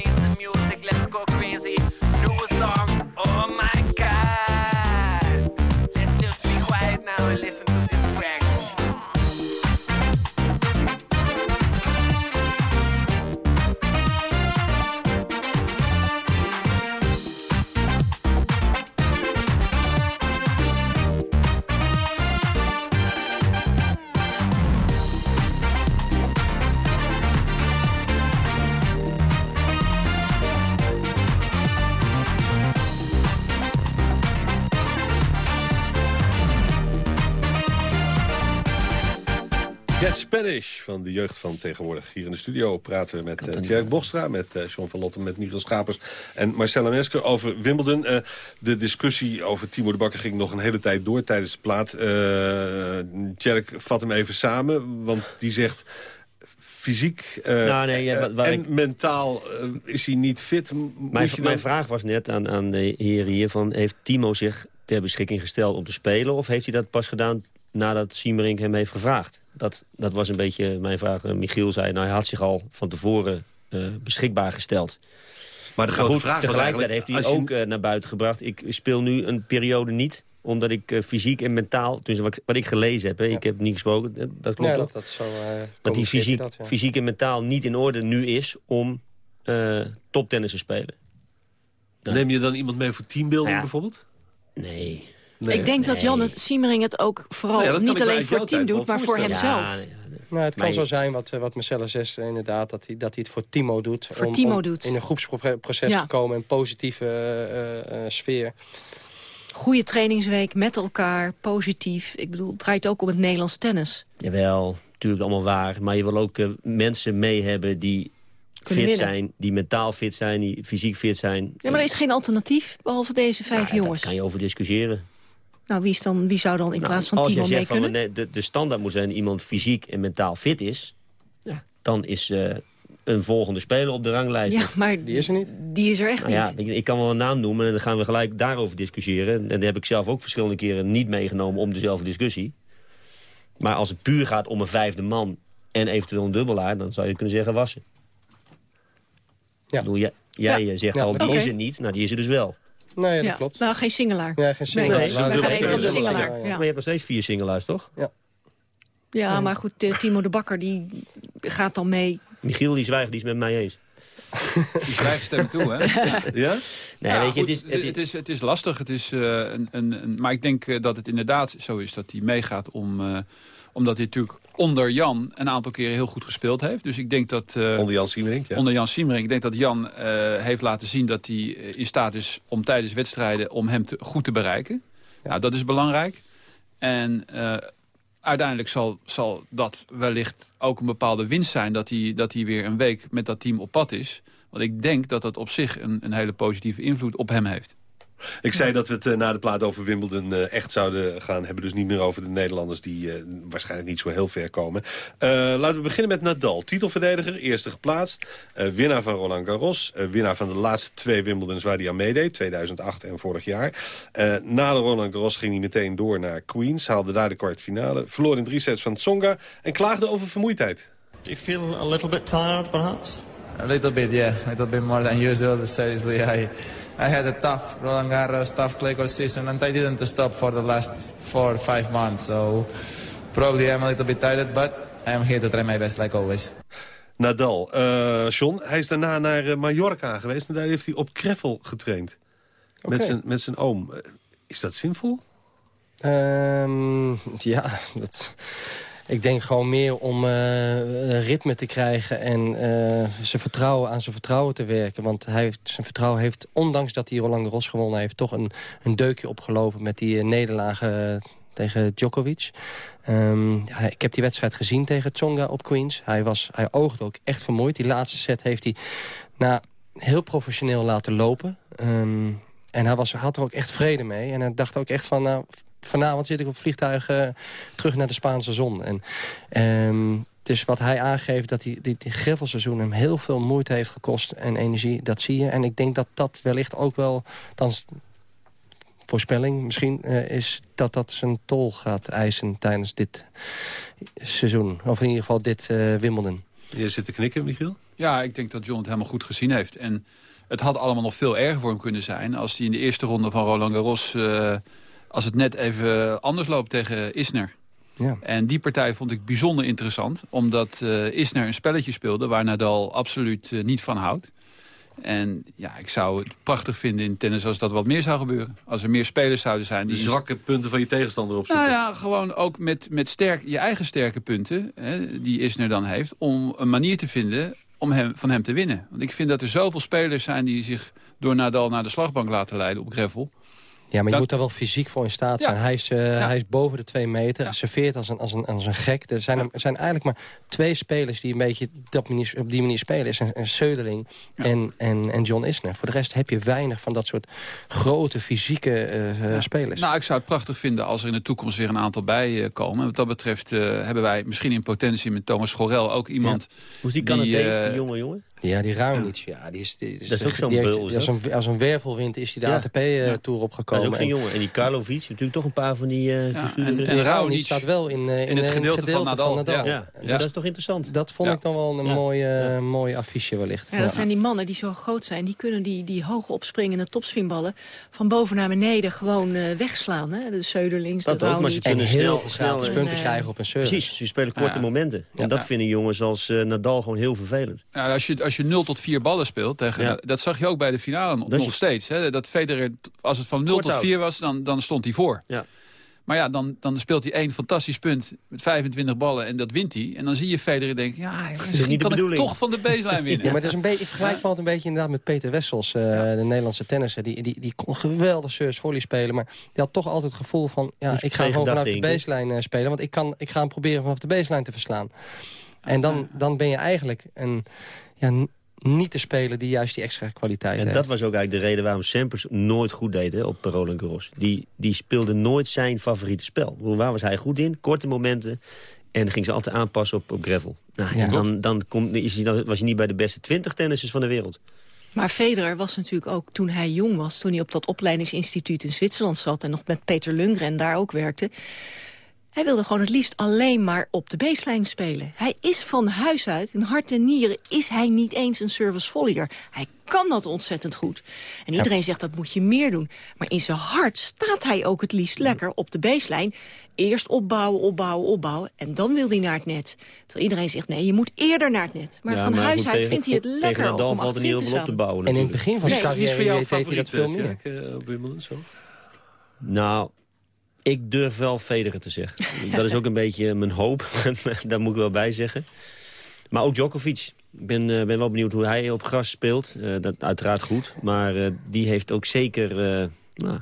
Spanish van de jeugd van tegenwoordig. Hier in de studio praten we met uh, Jerk Bochstra, met uh, John van Lotten, met Michiel Schapers en Marcella Mesker over Wimbledon. Uh, de discussie over Timo de Bakker ging nog een hele tijd door tijdens de plaat. Jerk vat hem even samen, want die zegt fysiek Nou, nee, ja, wat- waar en ik- mentaal is hij niet fit. Mijn, dan- mijn vraag was net aan, aan de heren hier... Van, heeft Timo zich ter beschikking gesteld om te spelen... of heeft hij dat pas gedaan nadat Siemerink hem heeft gevraagd? Dat, dat was een beetje mijn vraag. Eh, Michiel zei, nou, hij had zich al van tevoren eh, beschikbaar gesteld. Maar de grote goed, vraag tegelijkertijd heeft hij je- ook eh, naar buiten gebracht... ik speel nu een periode niet omdat ik fysiek en mentaal... Dus wat, ik- wat ik gelezen heb, hè, ik heb niet gesproken, dat klopt Ja, dat, dat zo, eh, dat hij fysiek, dat, ja. fysiek en mentaal niet in orde nu is om eh toptennis te spelen. Neem je dan iemand mee voor teambuilding Ja. bijvoorbeeld? Nee. Nee. Ik denk dat Jan het, Siemering het ook vooral Nou ja, niet alleen voor het team doet, maar voor hemzelf. Nou, het kan Maar zo je- zijn wat, eh, wat Marcella zegt, eh, inderdaad, dat hij, dat hij het voor Timo doet. Voor om, Timo om doet. in een groepsproces Ja. te komen, een positieve eh, sfeer. Goede trainingsweek met elkaar, positief. Ik bedoel, het draait ook om het Nederlands tennis. Jawel, natuurlijk allemaal waar. Maar je wil ook mensen mee hebben die Kunnen fit winnen. zijn. Die mentaal fit zijn, die fysiek fit zijn. Ja, maar er is geen alternatief, behalve deze vijf Nou, jongens. Daar kan je over discussiëren. Nou, wie, is dan, wie zou dan in Nou, plaats van als Timo je mee zegt van, kunnen? nee, de, de standaard moet zijn iemand fysiek en mentaal fit is... Ja, dan is eh, een volgende speler op de ranglijst. Ja, maar Die is er niet. die is er echt Nou ja, niet. ik, ik kan wel een naam noemen en dan gaan we gelijk daarover discussiëren. En dat heb ik zelf ook verschillende keren niet meegenomen om dezelfde discussie. Maar als het puur gaat om een vijfde man en eventueel een dubbelaar... dan zou je kunnen zeggen wassen. Ja. Ik bedoel, jij jij Ja. zegt Ja, al, die is er niet. Nou, die is er dus wel. Nee, ja, dat Ja, klopt. Nou, geen singelaar. Ja, geen single. Nee, Nee, we gaan dubbel- even van de dubbel- singelaar. ja, ja. Ja. Maar je hebt nog steeds vier singelaars, toch? Ja, maar goed, eh, Timo de Bakker die gaat dan mee. Michiel, die zwijgt, die is met mij eens. Die zwijgt stem toe, hè? Ja? Nee, Ja, weet je, goed, het is... Het, het, is, het is lastig. Het is, eh, een, een, een- maar ik denk eh, dat het inderdaad zo is dat hij meegaat om... eh, omdat hij natuurlijk onder Jan een aantal keren heel goed gespeeld heeft. Dus ik denk dat... eh, Onder Jan Siemerink, ja. Onder Jan Siemering. Ik denk dat Jan eh, heeft laten zien dat hij eh, in staat is om tijdens wedstrijden om hem te, goed te bereiken. Nou, dat is belangrijk. En uiteindelijk zal, zal dat wellicht ook een bepaalde winst zijn... Dat hij, dat hij weer een week met dat team op pad is. Want ik denk dat dat op zich een, een hele positieve invloed op hem heeft. Ik zei dat we het eh, na de plaat over Wimbledon eh, echt zouden gaan hebben. Dus niet meer over de Nederlanders die eh, waarschijnlijk niet zo heel ver komen. Eh, laten we beginnen met Nadal. Titelverdediger, eerste geplaatst. Eh, winnaar van Roland Garros. winnaar van de laatste twee Wimbledons waar hij aan meedeed. 2008 en vorig jaar. Eh, na de Roland Garros ging hij meteen door naar Queens. Haalde daar de kwartfinale. Verloor in drie sets van Tsonga. En klaagde over vermoeidheid. Do you feel a little bit tired, perhaps? A little bit, yeah. A little bit more than usual. Seriously, I I had a tough Roland Garros, tough clay court season, and I didn't stop for the last four or five months. So probably I'm a little bit tired, but I'm here to try my best like always. Nadal. Eh John, hij is daarna naar eh, Mallorca geweest. En daar heeft hij op Kreffel getraind. Met, zijn, met zijn oom. Eh, Is dat zinvol? Ehm, ja, dat, ik denk gewoon meer om eh, ritme te krijgen en eh, zijn vertrouwen aan zijn vertrouwen te werken. Want hij, zijn vertrouwen heeft, ondanks dat hij Roland Garros gewonnen heeft... toch een, een deukje opgelopen met die eh, nederlagen tegen Djokovic. Ehm, ik heb die wedstrijd gezien tegen Tsonga op Queens. Hij, was, hij oogde ook echt vermoeid. Die laatste set heeft hij nou, heel professioneel laten lopen. Ehm, en hij was, had er ook echt vrede mee. En hij dacht ook echt van... Nou, vanavond zit ik op vliegtuig eh, terug naar de Spaanse zon. En, ehm, dus wat hij aangeeft, dat die, die, die griffelseizoen hem heel veel moeite heeft gekost en energie, dat zie je. En ik denk dat dat wellicht ook wel, dan voorspelling misschien, eh, is dat dat zijn tol gaat eisen tijdens dit seizoen. Of in ieder geval dit eh Wimbledon. Je zit te knikken, Michiel? Ja, ik denk dat John het helemaal goed gezien heeft. En het had allemaal nog veel erger voor hem kunnen zijn... als hij in de eerste ronde van Roland Garros... eh, als het net even anders loopt tegen Isner. Ja. En die partij vond ik bijzonder interessant. Omdat eh, Isner een spelletje speelde waar Nadal absoluut eh, niet van houdt. En ja, ik zou het prachtig vinden in tennis als dat wat meer zou gebeuren. Als er meer spelers zouden zijn. De Die zwakke punten van je tegenstander opzoeken. nou ja, gewoon ook met, met sterk, je eigen sterke punten, hè, die Isner dan heeft... om een manier te vinden om hem, van hem te winnen. Want ik vind dat er zoveel spelers zijn die zich door Nadal naar de slagbank laten leiden op gravel. Ja, maar je Dat- moet daar wel fysiek voor in staat Ja. zijn. Hij, is, eh, Ja. hij is boven de twee meter, serveert als een, als, een, als een gek. Er zijn, er zijn eigenlijk maar twee spelers die een beetje dat manier, op die manier spelen. is een, een Söderling en, en, en John Isner. Voor de rest heb je weinig van dat soort grote fysieke eh, eh, spelers. Nou, ik zou het prachtig vinden als er in de toekomst weer een aantal bij eh, komen. Wat dat betreft eh, hebben wij misschien in potentie met Thomas Schorel ook iemand... Hoe is die eh, die jonge jongen? Ja, die Ruimniets, ja. die is, die, Dat is ook zo'n beul, als, een, als een wervelwind is hij de Ja. ATP-tour opgekomen. Dat is ook geen En- jongen. En die Karlovic, natuurlijk toch een paar van die eh figuren. en- en Raonic staat wel in, eh, in, in het gedeelte van Nadal. Ja. Ja, Ja. dat is toch interessant? Dat vond Ja. ik dan wel een mooi, eh, mooi affiche wellicht. Ja, dat zijn die mannen die zo groot zijn. Die kunnen die, die hoog opspringende topspinballen van boven naar beneden gewoon eh, wegslaan. Hè? De Söderlings, Dat de ook, maar ze. En kunnen heel snel, snel punten krijgen op een service. Precies, ze spelen korte Ja. momenten. En Ja. dat vinden jongens als Nadal gewoon heel vervelend. Ja, als, je, als je 0 tot 4 ballen speelt, tegen, Ja. dat zag je ook bij de finale nog, steeds. Hè? Dat Federer, als het van 0 Kort tot out. 4 was, dan, dan stond hij voor. Ja. Maar ja, dan, dan speelt hij één fantastisch punt met 25 ballen en dat wint hij. En dan zie je Federer denken, ja, misschien niet de kan ik bedoeling. toch van de baseline winnen. Ja, maar het is een beetje, ik vergelijk me altijd een beetje inderdaad met Peter Wessels, eh, de Nederlandse tennisser. Die, die, die kon geweldig service volley spelen, maar die had toch altijd het gevoel van, ja, Dus ik ga gewoon vanaf de baseline eh, spelen, want ik, kan, ik ga hem proberen vanaf de baseline te verslaan. En dan, dan ben je eigenlijk een, ja, niet te spelen die juist die extra kwaliteit En heeft. dat was ook eigenlijk de reden waarom Sampras nooit goed deed hè, op Roland Garros. Die, die speelde nooit zijn favoriete spel. Waar was hij goed in? Korte momenten. En dan ging ze altijd aanpassen op, op gravel. Nou, Ja. en dan, dan, kom, is hij, dan was hij niet bij de beste 20 tennissers van de wereld. Maar Federer was natuurlijk ook toen hij jong was... toen hij op dat opleidingsinstituut in Zwitserland zat... en nog met Peter Lundgren daar ook werkte... hij wilde gewoon het liefst alleen maar op de baseline spelen. Hij is van huis uit, in hart en nieren... is hij niet eens een service volleyer. Hij kan dat ontzettend goed. En iedereen zegt dat moet je meer doen. Maar in zijn hart staat hij ook het liefst lekker op de baseline. Eerst opbouwen, opbouwen, opbouwen. En dan wil hij naar het net. Terwijl iedereen zegt, nee, je moet eerder naar het net. Maar Ja, van maar huis uit tegen- vindt hij het tegen lekker Nadal om valt er niet heel te veel op te bouwen en in het begin van is voor carrière jou deed hij dat favoriet, veel meer. Tjerk, eh, op Wimbledon zo? Nou, ik durf wel Federer te zeggen. dat is ook een beetje mijn hoop. Daar moet ik wel bij zeggen. Maar ook Djokovic. Ik ben, eh, ben wel benieuwd hoe hij op gras speelt. Eh, dat uiteraard goed. Maar eh, die heeft ook zeker... eh, nou,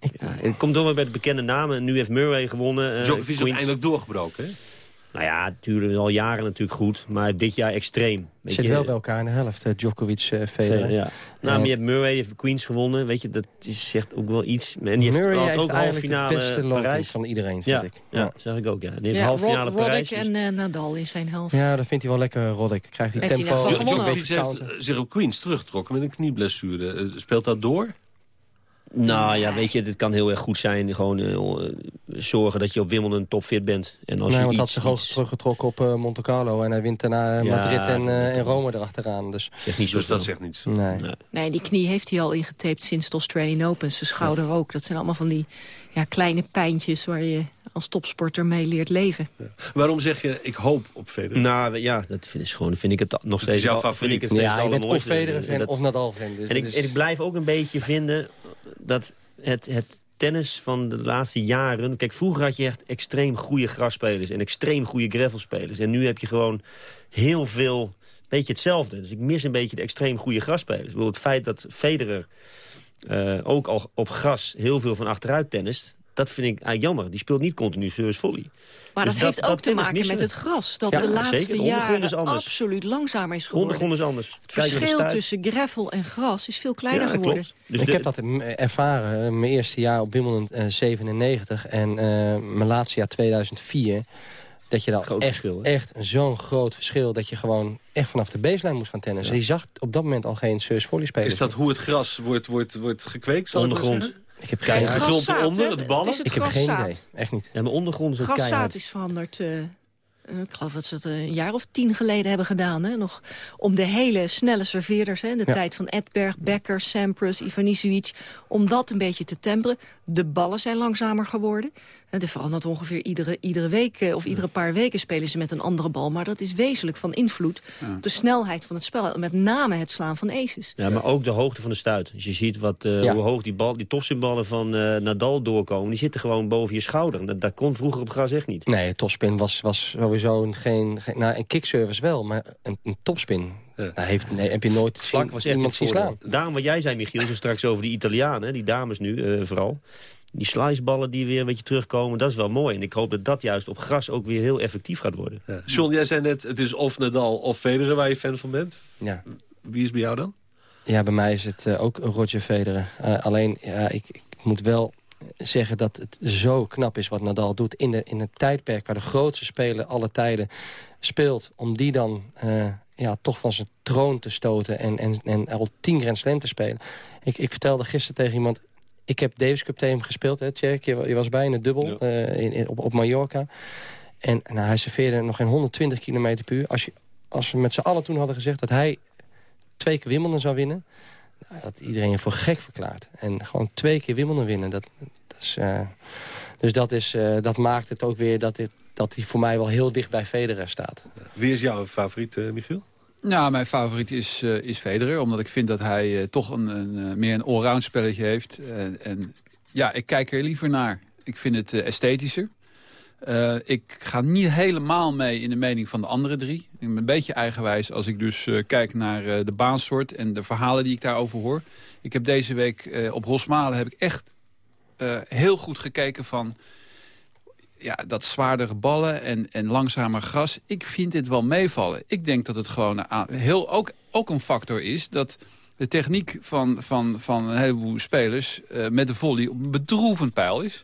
ja, het komt door bij de bekende namen. Nu heeft Murray gewonnen. eh, Djokovic is ook Queens. eindelijk doorgebroken, hè? Nou ja, natuurlijk al jaren natuurlijk goed. Maar dit jaar extreem. Weet Zit je, wel bij elkaar in de helft, eh, Djokovic, eh Federer. Ja. Nou, Eh, maar je hebt Murray, je hebt Queens gewonnen. Weet je, dat is, zegt ook wel iets. En die heeft, Murray heeft ook halve eigenlijk finale de beste loting Parijs. van iedereen, vind ja, ik. Ja, Ja. zeg ik ook, ja. Die heeft Ja, halve Rod- finale Parijs. Roddick dus- en eh, Nadal in zijn helft. Ja, dat vindt hij wel lekker, Roddick. Krijgt hij Heeft net tempo, Djokovic heeft zich op Queens teruggetrokken met een knieblessure. Speelt dat door? Nou ja, weet je, het kan heel erg goed zijn. Gewoon eh, zorgen dat je op Wimbledon topfit bent. En als nee, je want iets, had zich ook iets- teruggetrokken op eh, Monte Carlo. En hij wint daarna eh, Ja, Madrid en, eh. Rome erachteraan. Dus, zegt niet Dus dat zegt niets. nee. Nee. Nee, die knie heeft hij al ingetaped sinds de Australian Open. Zijn schouder ook. Dat zijn allemaal van die ja, kleine pijntjes waar je als topsporter mee leert leven. Waarom zeg je, ik hoop op Federer? Nou ja, dat vind ik, gewoon, vind ik het nog Het is steeds... jouw al- vind ik het steeds Ja, je bent of. Federer En fan dat- of Nadal fan. Dus En ik, is- en ik blijf ook een beetje vinden dat het, het tennis van de laatste jaren... Kijk, vroeger had je echt extreem goede grasspelers... en extreem goede gravelspelers. En nu heb je gewoon heel veel... beetje hetzelfde. Dus ik mis een beetje de extreem goede grasspelers. Bedoel, het feit dat Federer eh, ook al op gras heel veel van achteruit tennist... dat vind ik eigenlijk jammer. Die speelt niet continu service volley. Maar Dus dat heeft ook te maken met het gras. Dat Ja, de laatste zeker. De ondergrond jaren is anders. absoluut langzamer is geworden. Ondergrond is anders. Het verschil tussen gravel en gras is veel kleiner Ja, geworden. klopt. Dus ik de- heb dat eh, ervaren. eh, Mijn eerste jaar op Wimbledon eh, 97 en eh, mijn laatste jaar 2004. Dat je dan Groot echt, verschil, echt zo'n groot verschil... dat je gewoon echt vanaf de baseline moest gaan tennissen. Je zag op dat moment al geen service volley spelers. Is dat hoe het gras wordt, wordt, wordt gekweekt? zal ik maar Ondergrond. Ik heb geen, grond hè? het ballen? Het ik heb geen idee. Echt niet. Ja, maar ondergrond is ook Graszaad keihard. is veranderd. eh, eh, ik geloof dat ze het een jaar of tien geleden hebben gedaan. Hè? Nog om de hele snelle serveerders, hè? de Ja. tijd van Edberg, Becker, Sampras, Ivanisevic... om dat een beetje te temperen. De ballen zijn langzamer geworden. En er verandert ongeveer iedere, iedere week eh, of iedere paar weken spelen ze met een andere bal. Maar dat is wezenlijk van invloed op de snelheid van het spel. Met name het slaan van aces. Ja, maar ook de hoogte van de stuit. Als je ziet wat, eh, Ja. hoe hoog die, bal, die topspinballen van eh, Nadal doorkomen... die zitten gewoon boven je schouder. Dat, dat kon vroeger op gras echt niet. Nee, topspin was, was sowieso een- geen... geen nou, een kickservice wel, maar een, een topspin... Ja. Nou, heeft, nee, heb je nooit vlak zien- was echt iemand het zien voordeel. slaan. Daarom wat jij zei, Michiel, zo straks over die Italianen... die dames nu eh, vooral... Die sliceballen die weer een beetje terugkomen, dat is wel mooi. En ik hoop dat dat juist op gras ook weer heel effectief gaat worden. Ja. John, jij zei net, het is of Nadal of Federer waar je fan van bent. Ja. Wie is bij jou dan? Ja, bij mij is het eh, ook Roger Federer. Eh, alleen, ja, ik, ik moet wel zeggen dat het zo knap is wat Nadal doet... in, de, in het tijdperk waar de grootste speler alle tijden speelt... om die dan eh, ja, toch van zijn troon te stoten en, en, en al tien Grand Slam te spelen. Ik, ik vertelde gisteren tegen iemand... ik heb Davis Cup tegen hem gespeeld, hè, Tjerk. Je, je was bij in het dubbel eh, in, in- op, op Mallorca. En nou, hij serveerde nog geen 120 km per uur. Als, je, als we met z'n allen toen hadden gezegd dat hij twee keer Wimbledon zou winnen... Nou, dat iedereen je voor gek verklaart. En gewoon twee keer Wimbledon winnen, dat, dat is... eh, dus dat, is, eh, dat maakt het ook weer dat, dit, dat hij voor mij wel heel dicht bij Federer staat. Wie is jouw favoriet, eh, Michiel? Nou, mijn favoriet is, eh, is Federer. Omdat ik vind dat hij eh, toch een, een, eh, meer een allround spelletje heeft. En, en ja, ik kijk er liever naar. Ik vind het esthetischer. Ik ga niet helemaal mee in de mening van de andere drie. Ik ben een beetje eigenwijs als ik dus kijk naar de baansoort... en de verhalen die ik daarover hoor. Ik heb deze week op Rosmalen heb ik echt heel goed gekeken van ja, dat zwaardere ballen en, en langzamer gras. Ik vind dit wel meevallen. Ik denk dat het gewoon aan- heel, ook, ook een factor is... dat de techniek van, van, van een heleboel spelers eh, met de volley op een bedroevend pijl is.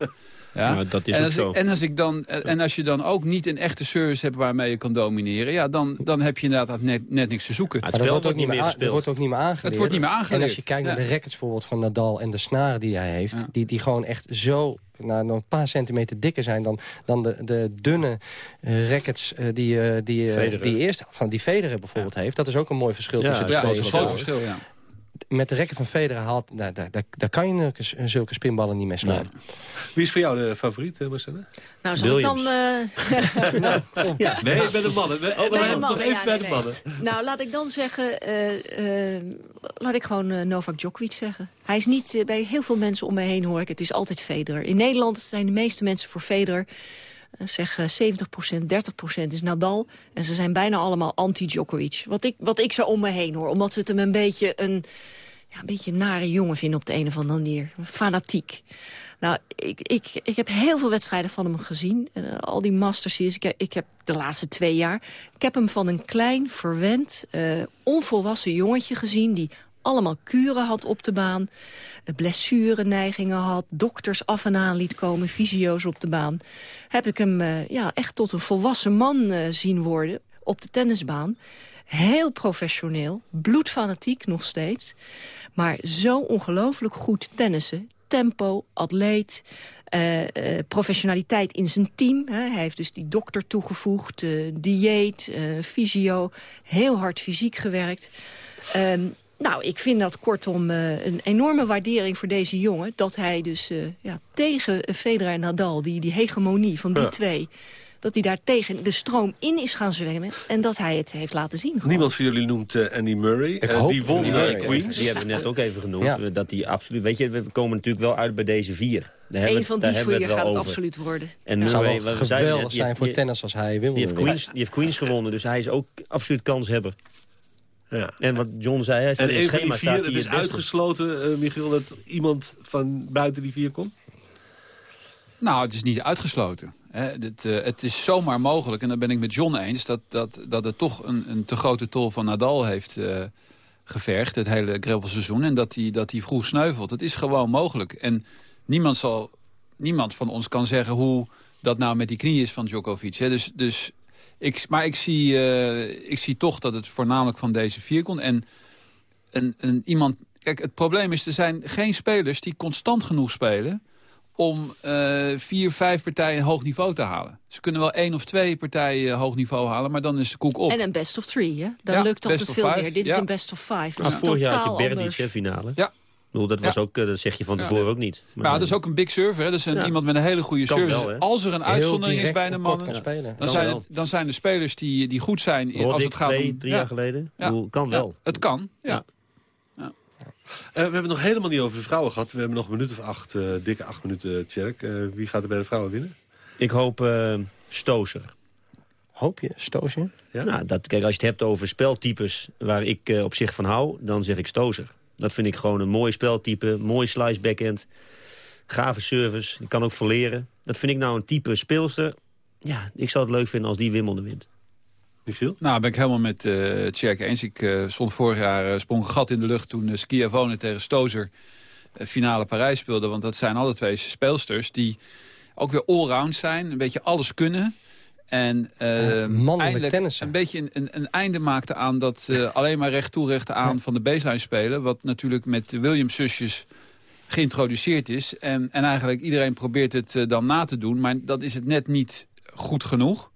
Ja, Nou, dat is en, ook als zo. En, als ik dan, en als je dan ook niet een echte service hebt waarmee je kan domineren... Ja, dan, dan heb je inderdaad net, net niks te zoeken. Maar dat wordt ook niet meer dat wordt ook niet meer aangeleerd. Het wordt niet meer aangeleerd. En als je kijkt naar de rackets bijvoorbeeld van Nadal en de snaren die hij heeft... Die, die gewoon echt zo nou, een paar centimeter dikker zijn dan, dan de, de dunne eh, rackets eh, die, eh, die, Federer. die eerst van die Federer bijvoorbeeld heeft. Dat is ook een mooi verschil Ja, tussen de ja, twee. dat is een groot verschil, ja. Met de racket van Federer haalt, daar, daar, daar, kan je zulke, zulke spinballen niet mee slaan. Wie is voor jou de favoriet, eh, Marcella? Nou, zal ik dan... eh, Ja. Nee, bij de mannen. We- Bij oh, de nog mannen, even ja, bij nee, de mannen. nee. Nou, laat ik dan zeggen... eh, laat ik gewoon Novak Djokovic zeggen. Hij is niet bij heel veel mensen om me heen, hoor ik. Het is altijd Federer. In Nederland zijn de meeste mensen voor Federer. Eh, zeg eh, 70% 30% is Nadal. En ze zijn bijna allemaal anti-Djokovic. Wat ik, wat ik zo om me heen hoor. Omdat ze het hem een beetje een, ja, een beetje nare jongen vinden op de een of andere manier. Fanatiek. Nou, ik, ik, ik heb heel veel wedstrijden van hem gezien. Eh, al die Masters Series. Ik, ik heb de laatste twee jaar... Ik heb hem van een klein, verwend, eh, onvolwassen jongetje gezien... die allemaal kuren had op de baan. eh, Blessureneigingen had. Dokters af en aan liet komen. Fysio's op de baan. Heb ik hem eh, ja, echt tot een volwassen man eh, zien worden. Op de tennisbaan. Heel professioneel. Bloedfanatiek nog steeds. Maar zo ongelooflijk goed tennissen. Tempo, atleet, professionaliteit in zijn team. Hè. Hij heeft dus die dokter toegevoegd, dieet, fysio. Heel hard fysiek gewerkt. Ehm, nou, ik vind dat kortom eh, een enorme waardering voor deze jongen. Dat hij dus eh, ja, tegen Federer en Nadal, die, die hegemonie van die Ja. twee... dat hij daar tegen de stroom in is gaan zwemmen. En dat hij het heeft laten zien. gewoon. Niemand van jullie noemt eh, Andy Murray. Die won Queens. Die hebben we net ook even genoemd. Ja. Dat die absoluut, weet je, we komen natuurlijk wel uit bij deze vier. Daar hebben we Eén van die hebben vier gaat het over. absoluut worden. En Het zou wel geweldig die zijn voor die- tennis als hij Die Wimbledon heeft. Queens, die heeft Queens gewonnen, dus hij is ook absoluut kanshebber. Ja. En wat John zei, hij staat En in het die schema vier, staat het hij is het uitgesloten, eh, Michiel, dat iemand van buiten die vier komt? Nou, het is niet uitgesloten. Hè. Dit, eh, het is zomaar mogelijk, en daar ben ik met John eens... dat, dat, dat het toch een, een te grote tol van Nadal heeft eh, gevergd... het hele gravelseizoen, en dat hij dat hij vroeg sneuvelt. Het is gewoon mogelijk. En niemand, zal, niemand van ons kan zeggen hoe dat nou met die knie is van Djokovic. Hè. Dus, dus ik, maar ik zie, eh, ik zie toch dat het voornamelijk van deze vier komt. En een, een, iemand... Kijk, het probleem is, er zijn geen spelers die constant genoeg spelen om eh, vier, vijf partijen hoog niveau te halen. Ze kunnen wel één of twee partijen hoog niveau halen, maar dan is de koek op. En een best of three, hè? Dan Ja, lukt of veel five, meer. Dit ja. is een best of five. Dus Nou, vorig jaar had je finale. Ja. Bedoel, dat, was Ja. ook, eh, dat zeg je van Ja. tevoren ook niet. Maar ja, dat is ook een big server. Hè? Dat is een, Ja. iemand met een hele goede Kan service. wel? Als er een uitzondering is bij de mannen... Dan Kan zijn, het, dan zijn er spelers die, die goed zijn in- als het gaat twee, om... drie ja. jaar geleden. Ja. bedoel, kan Ja, wel. het kan, ja. Eh, we hebben nog helemaal niet over de vrouwen gehad. We hebben nog een minuut of acht, eh, dikke acht minuten, Tjerk. Eh, wie gaat er bij de vrouwen winnen? Ik hoop eh Stozer. Hoop je, Stoosje? Nou, dat, kijk, als je het hebt over speltypes waar ik eh, op zich van hou, dan zeg ik Stozer. Dat vind ik gewoon een mooi speltype, mooi slice backhand, gave service. Ik kan ook verleren. Dat vind ik nou een type speelster. Ja, ik zou het leuk vinden als die Wimbledon wint. Michiel? Nou, ben ik helemaal met eh Tjerk eens. Ik eh, stond vorig jaar, eh, sprong een gat in de lucht toen uh, Schiavone tegen Stozer finale Parijs speelde. Want dat zijn alle twee speelsters die ook weer allround zijn. Een beetje alles kunnen. En eh, mannelijk eindelijk een beetje een, een, een einde maakte aan dat eh, alleen maar recht toe recht aan van de baseline spelen. Wat natuurlijk met de Williams-zusjes geïntroduceerd is. En, en eigenlijk iedereen probeert het eh, dan na te doen. Maar dat is het net niet goed genoeg.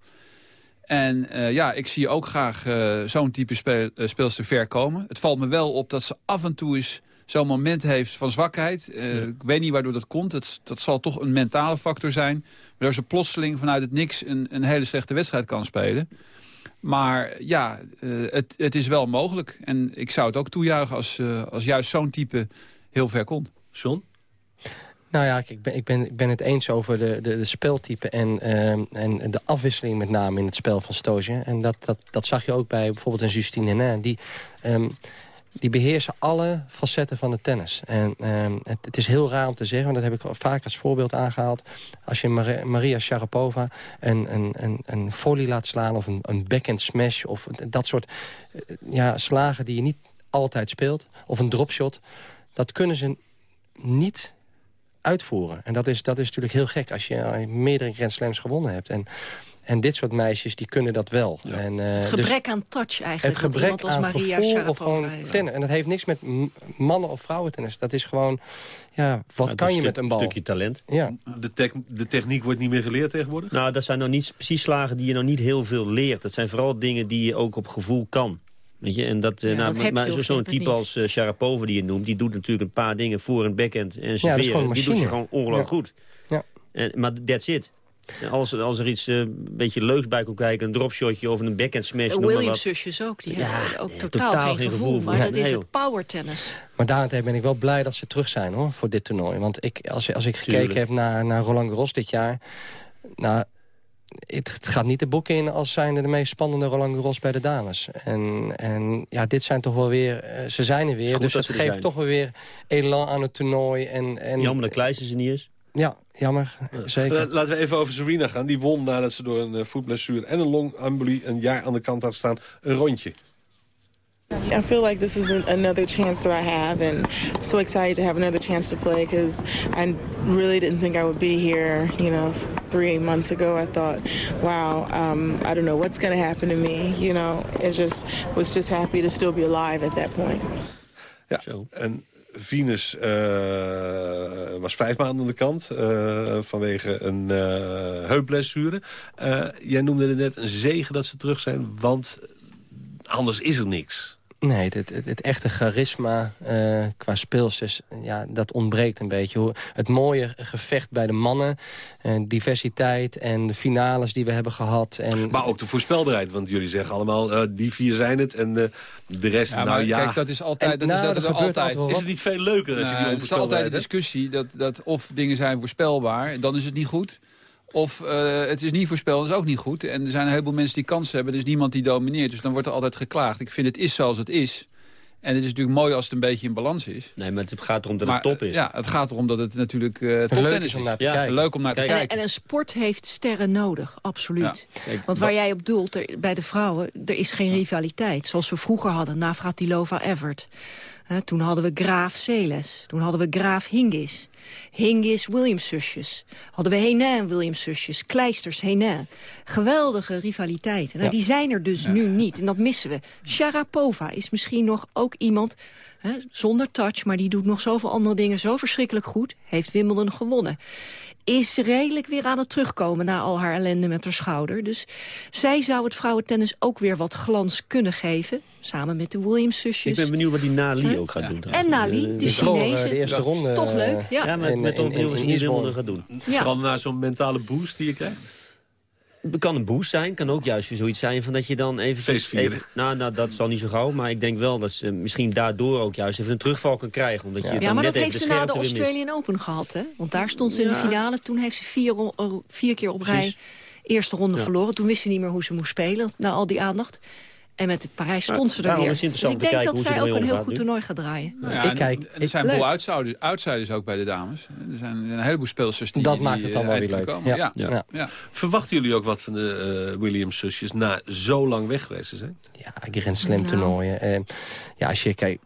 En uh, ja, ik zie ook graag uh, zo'n type speel, uh, speelster ver komen. Het valt me wel op dat ze af en toe eens zo'n moment heeft van zwakheid. Ja. Ik weet niet waardoor dat komt. Het, dat zal toch een mentale factor zijn. Waardoor ze plotseling vanuit het niks een, een hele slechte wedstrijd kan spelen. Maar ja, het, het is wel mogelijk. En ik zou het ook toejuichen als, als juist zo'n type heel ver komt. John? Nou ja, ik ben, ik ben, ik ben het eens over de, de, de speltype en, uh, en de afwisseling met name in het spel van Stoosje. En dat, dat, dat zag je ook bij bijvoorbeeld een Justine Henin. Die, um, die beheersen alle facetten van het tennis. En um, het, is heel raar om te zeggen, want dat heb ik vaak als voorbeeld aangehaald. Als je Mar Maria Sharapova een, een, een, een volley laat slaan of een, een backhand smash... of dat soort ja, slagen die je niet altijd speelt, of een dropshot... dat kunnen ze niet uitvoeren. En dat is, dat is natuurlijk heel gek als je meerdere Grand Slams gewonnen hebt. En, en dit soort meisjes die kunnen dat wel. Ja. En, uh, het gebrek dus aan touch eigenlijk. Het gebrek als aan Maria gevoel of gewoon tennis. En dat heeft niks met mannen of vrouwen tennis. Dat is gewoon, ja, wat ja, kan je met een bal? Een stukje talent. Ja. De, te de, techniek wordt niet meer geleerd tegenwoordig? Nou, dat zijn nou niet precies slagen die je nog niet heel veel leert. Dat zijn vooral dingen die je ook op gevoel kan. Weet je, en dat, ja, nou, dat maar zo'n zo type niet. als uh, Sharapova die je noemt... die doet natuurlijk een paar dingen voor een backhand en serveren. Ja, die doet ze gewoon ongelooflijk ja. goed. Ja. En, maar that's it. Als, als er iets uh, een beetje leuks bij komt kijken... een dropshotje of een backhand smash, de. Williams-zusjes ook, die Ja, hebben ook nee, totaal, totaal geen gevoel. gevoel voor. maar Nee, dat is het powertennis. Maar daarentegen ben ik wel blij dat ze terug zijn hoor, voor dit toernooi. Want ik, als, als ik gekeken Tuurlijk. heb naar, naar Roland Garros dit jaar... Nou, het, het gaat niet de boeken in als zijnde de meest spannende Roland Garros bij de dames. En, en ja, dit zijn toch wel weer... uh, ze zijn er weer, dus dat geeft zijn. toch wel weer elan aan het toernooi. En, en, Jammer dat Kleijsen er niet is. Ja, jammer. Zeker. La- Laten we even over Serena gaan. Die won nadat ze door een uh, voetblessure en een longembolie... een jaar aan de kant had staan, een rondje. I feel like this is an, another chance that I have, and I'm so excited to have another chance to play because I really didn't think I would be here. You know, three months ago, I thought, wow, um, I don't know what's going to happen to me. You know, it just was just happy to still be alive at that point. Ja, en Venus uh, was vijf maanden aan de kant uh, vanwege een uh, heupblessure. jij noemde het net een zegen dat ze terug zijn, want anders is er niks. Nee, het, het, het echte charisma uh, qua speelsters, ja, dat ontbreekt een beetje. Het mooie gevecht bij de mannen, uh, diversiteit en de finales die we hebben gehad. En... Maar ook de voorspelbaarheid, want jullie zeggen allemaal, uh, die vier zijn het en de rest, ja, nou ja. Kijk, dat is altijd... En, dat nou, is, dat is, altijd, altijd is het niet veel leuker als je die Het is altijd een discussie dat, dat of dingen zijn voorspelbaar, dan is het niet goed. Of uh, het is niet voorspeld, dat is ook niet goed. En er zijn een heleboel mensen die kansen hebben. Er is niemand die domineert, dus dan wordt er altijd geklaagd. Ik vind het is zoals het is. En het is natuurlijk mooi als het een beetje in balans is. Nee, maar het gaat erom dat maar, het top is. Ja, het gaat erom dat het natuurlijk uh, toptennis is. om naar te ja, kijken. Leuk om naar te En, kijken. en, een sport heeft sterren nodig, absoluut. Ja, kijk, Want waar jij op doelt, er, bij de vrouwen, er is geen rivaliteit. Zoals we vroeger hadden, Navratilova Evert. He, toen hadden we Graaf Celes. Toen hadden we Graaf Hingis. Hingis Williams-zusjes. Hadden we Henin Williams-zusjes. Kleisters Henin. Geweldige rivaliteiten. Nou, Ja. Die zijn er dus nu niet. En dat missen we. Sharapova is misschien nog ook iemand... Hè, zonder touch, maar die doet nog zoveel andere dingen zo verschrikkelijk goed. Heeft Wimbledon gewonnen. Is redelijk weer aan het terugkomen na al haar ellende met haar schouder. Dus zij zou het vrouwentennis ook weer wat glans kunnen geven. Samen met de Williams-zusjes. Ik ben benieuwd wat die Nali Huh? ook gaat doen. En Nali, Eh, de uh, Chinese. de eerste ronde. Toch leuk, ja. Ja, met, in- met in- op in- die. Wimbledon gaat doen. Ja. Vooral na zo'n mentale boost die je krijgt. Het kan een boost zijn, kan ook juist weer zoiets zijn van dat je dan eventjes... Feestvieren. Even, nou, nou, dat zal niet zo gauw, maar ik denk wel dat ze misschien daardoor ook juist even een terugval kan krijgen. Omdat je Ja. dan Ja, maar net dat heeft ze na de. Australian Open gehad, hè? Want daar stond ze in de finale. Toen heeft ze vier, eh, vier keer op rij Precies. eerste ronde Ja. verloren. Toen wist ze niet meer hoe ze moest spelen, na al die aandacht. En met de Parijs stond ze er weer. Dus ik denk dat zij ook een heel goed toernooi gaat draaien. Ja, Ik kijk, en er zijn een boel outsiders, outsiders ook bij de dames. Er zijn, er zijn een heleboel speelsters die Dat maakt het dan eh, wel weer leuk. kunnen komen. Ja. Ja. Ja. Ja. Verwachten jullie ook wat van de uh, Williams-zusjes na zo lang weg geweest te zijn? Ja, Grand Slam Nou. toernooien. Eh, ja, als je kijkt,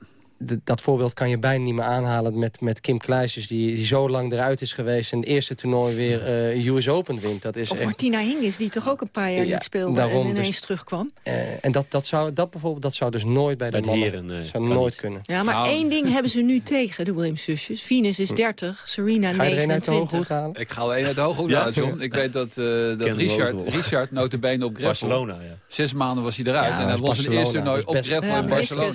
dat voorbeeld kan je bijna niet meer aanhalen met, met Kim Kleijsers... Die, die zo lang eruit is geweest en het eerste toernooi weer eh US Open wint. Dat is Of echt, Martina Hingis, die toch ook een paar jaar Ja, niet speelde daarom, en ineens dus- terugkwam. eh, en dat, dat, zou, dat bijvoorbeeld dat zou dus nooit bij de Bij de mannen... heren, nee, zou nooit niet. kunnen. Ja, maar Nou, één ding hebben ze nu tegen, de Williams-zusjes. Venus is 30, Serena Ga je er een uit de hoge 29. hoed halen? Ik ga alleen uit de hoge hoed Ja? halen, John. Ik weet dat, eh, dat Richard. Richard notabene op Greffel... Barcelona, ja. Zes maanden was hij eruit. Ja, en hij won zijn eerste toernooi op Greffel Ja, in Barcelona.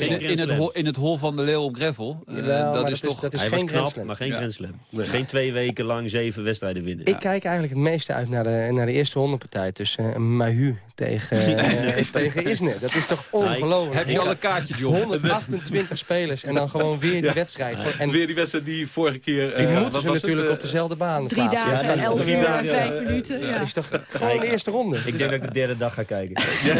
Is- geen in, het hol, in het hol van de leeuw op Greffel. Eh, Jawel, dat dat is is- toch... dat is Hij geen was knap, maar geen Ja. Slam. Geen twee weken lang zeven wedstrijden winnen. Ik kijk eigenlijk het meeste uit naar de, naar de eerste honderdpartij tussen uh, Mahu tegen, eh, tegen Isner. Dat is toch ongelooflijk. Heb je al een kaartje, John? 128 spelers en dan gewoon weer die wedstrijd. En Weer die wedstrijd die vorige keer... die eh, moeten wat ze was natuurlijk het, op dezelfde baan Drie plaatsen. dagen, dat is elf uur en vijf minuten. Dat Ja. is toch gewoon de eerste ronde. Ik denk dat ik de derde dag ga kijken. Jij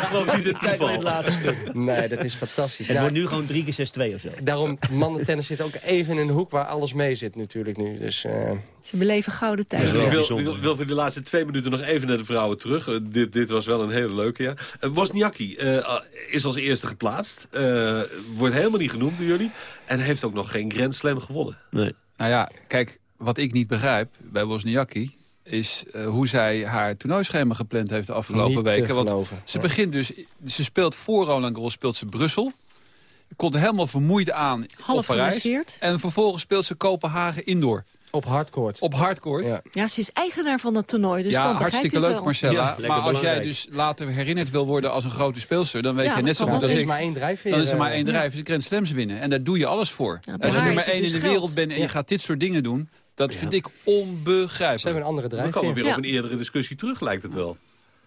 gelooft, niet in het toeval. het laatste stuk. Nee, dat is fantastisch. Het Ja, wordt nu gewoon drie keer 6-2 of zo. daarom, mannentennis zit ook even in een hoek waar alles mee zit natuurlijk nu. Dus, eh, Ze beleven gouden bijzonder. ik wil, wil voor de laatste twee minuten nog even naar de vrouwen terug. Eh, dit, dit was wel een hele leuke, ja. Uh, Wozniacki eh, is als eerste geplaatst. Eh, wordt helemaal niet genoemd door jullie. En heeft ook nog geen Grand Slam gewonnen. Nee. Nou ja, kijk, wat ik niet begrijp bij Wozniacki... is eh, hoe zij haar toernooischema gepland heeft de afgelopen Niet weken. Want geloven. ze begint dus... Ze speelt voor Roland Garros, speelt ze Brussel. Komt helemaal vermoeid aan Half op Parijs. En vervolgens speelt ze Kopenhagen indoor. Op hardcourt. Op hardcourt. Ja. Ja, ze is eigenaar van het toernooi, dus ja, dan hartstikke je leuk wel. Marcella. Ja, maar als jij dus later herinnerd wil worden als een grote speelster... dan weet Ja, je net zo goed als Er is ik... maar één drijfveer. Dan is er maar eh, één drijf, is Grand Slams winnen. En daar doe je alles voor. Als je nummer één in dus de wereld bent en je gaat dit soort dingen doen... dat vind ik Ze hebben onbegrijpelijk. een andere Dan komen we drijfveer. weer Ja. op een eerdere discussie terug, lijkt het wel.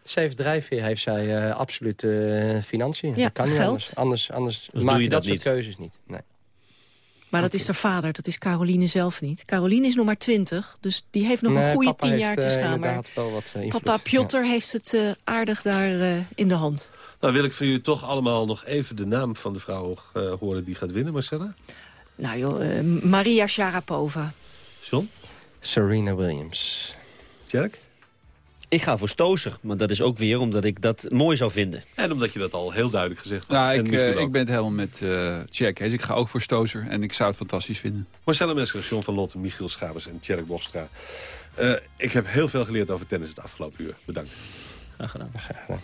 Zeven drijfveer heeft zij eh, absoluut eh, financiën. Ja, dat kan niet geld. anders. Anders, anders doe maak je je dat dat soort niet. keuzes niet. Nee. Maar dat is haar vader, dat is Caroline zelf niet. Caroline is nog maar twintig, dus die heeft nog Nee, een goede tien heeft, jaar te eh, staan. Maar inderdaad wel wat eh, papa Piotr heeft het eh, aardig daar eh, in de hand. Nou wil ik van jullie toch allemaal nog even de naam van de vrouw eh, horen die gaat winnen, Marcella. Nou joh, eh, Maria Sharapova. John? Serena Williams. Jack? Ik ga voor Stozer, maar dat is ook weer omdat ik dat mooi zou vinden. En omdat je dat al heel duidelijk gezegd had. Nou, ik, eh, ik ben het helemaal met eh Jack. Dus ik ga ook voor Stozer en ik zou het fantastisch vinden. Marcella Mesker, John van Lotte, Michiel Schabers en Tjerk Bostra. Eh, ik heb heel veel geleerd over tennis het afgelopen uur. Bedankt. Graag gedaan. Graag gedaan.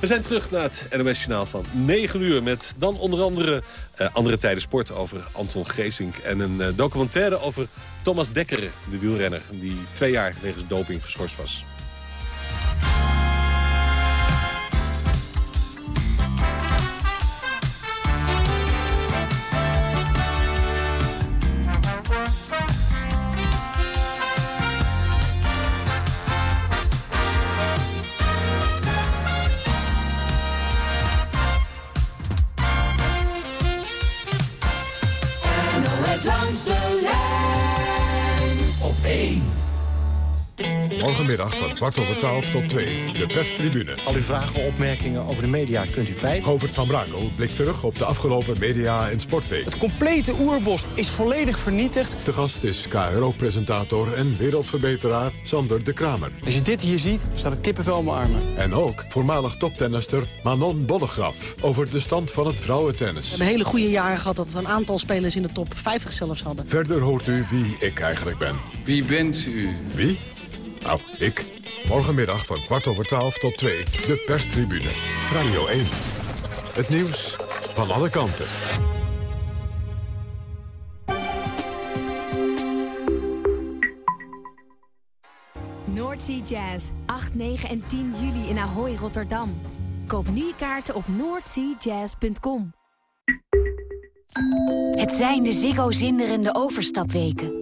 We zijn terug naar het NOS Journaal van 9 uur... met dan onder andere eh, andere tijden sport over Anton Geesink... en een eh, documentaire over Thomas Dekker, de wielrenner... die twee jaar wegens doping geschorst was. Van kwart over twaalf tot twee. De perstribune. Al uw vragen, opmerkingen over de media kunt u kwijt. Govert van Brakel blikt terug op de afgelopen media- en sportweek. Het complete oerbos is volledig vernietigd. De gast is KRO-presentator en wereldverbeteraar Sander de Kramer. Als je dit hier ziet, staat het kippenvel op mijn armen. En ook voormalig toptennister Manon Bollegraf over de stand van het We vrouwentennis. hebben hele goede jaren gehad dat we een aantal spelers in de top 50 zelfs hadden. Verder hoort u wie ik eigenlijk ben. Wie bent u? Wie? Nou, ik. Morgenmiddag van kwart over twaalf tot twee. De perstribune. Radio 1. Het nieuws van alle kanten. Noordsea Jazz, 8, 9 en 10 juli in Ahoy, Rotterdam. Koop nu je kaarten op noordseajazz.com. Het zijn de Ziggo zinderende overstapweken.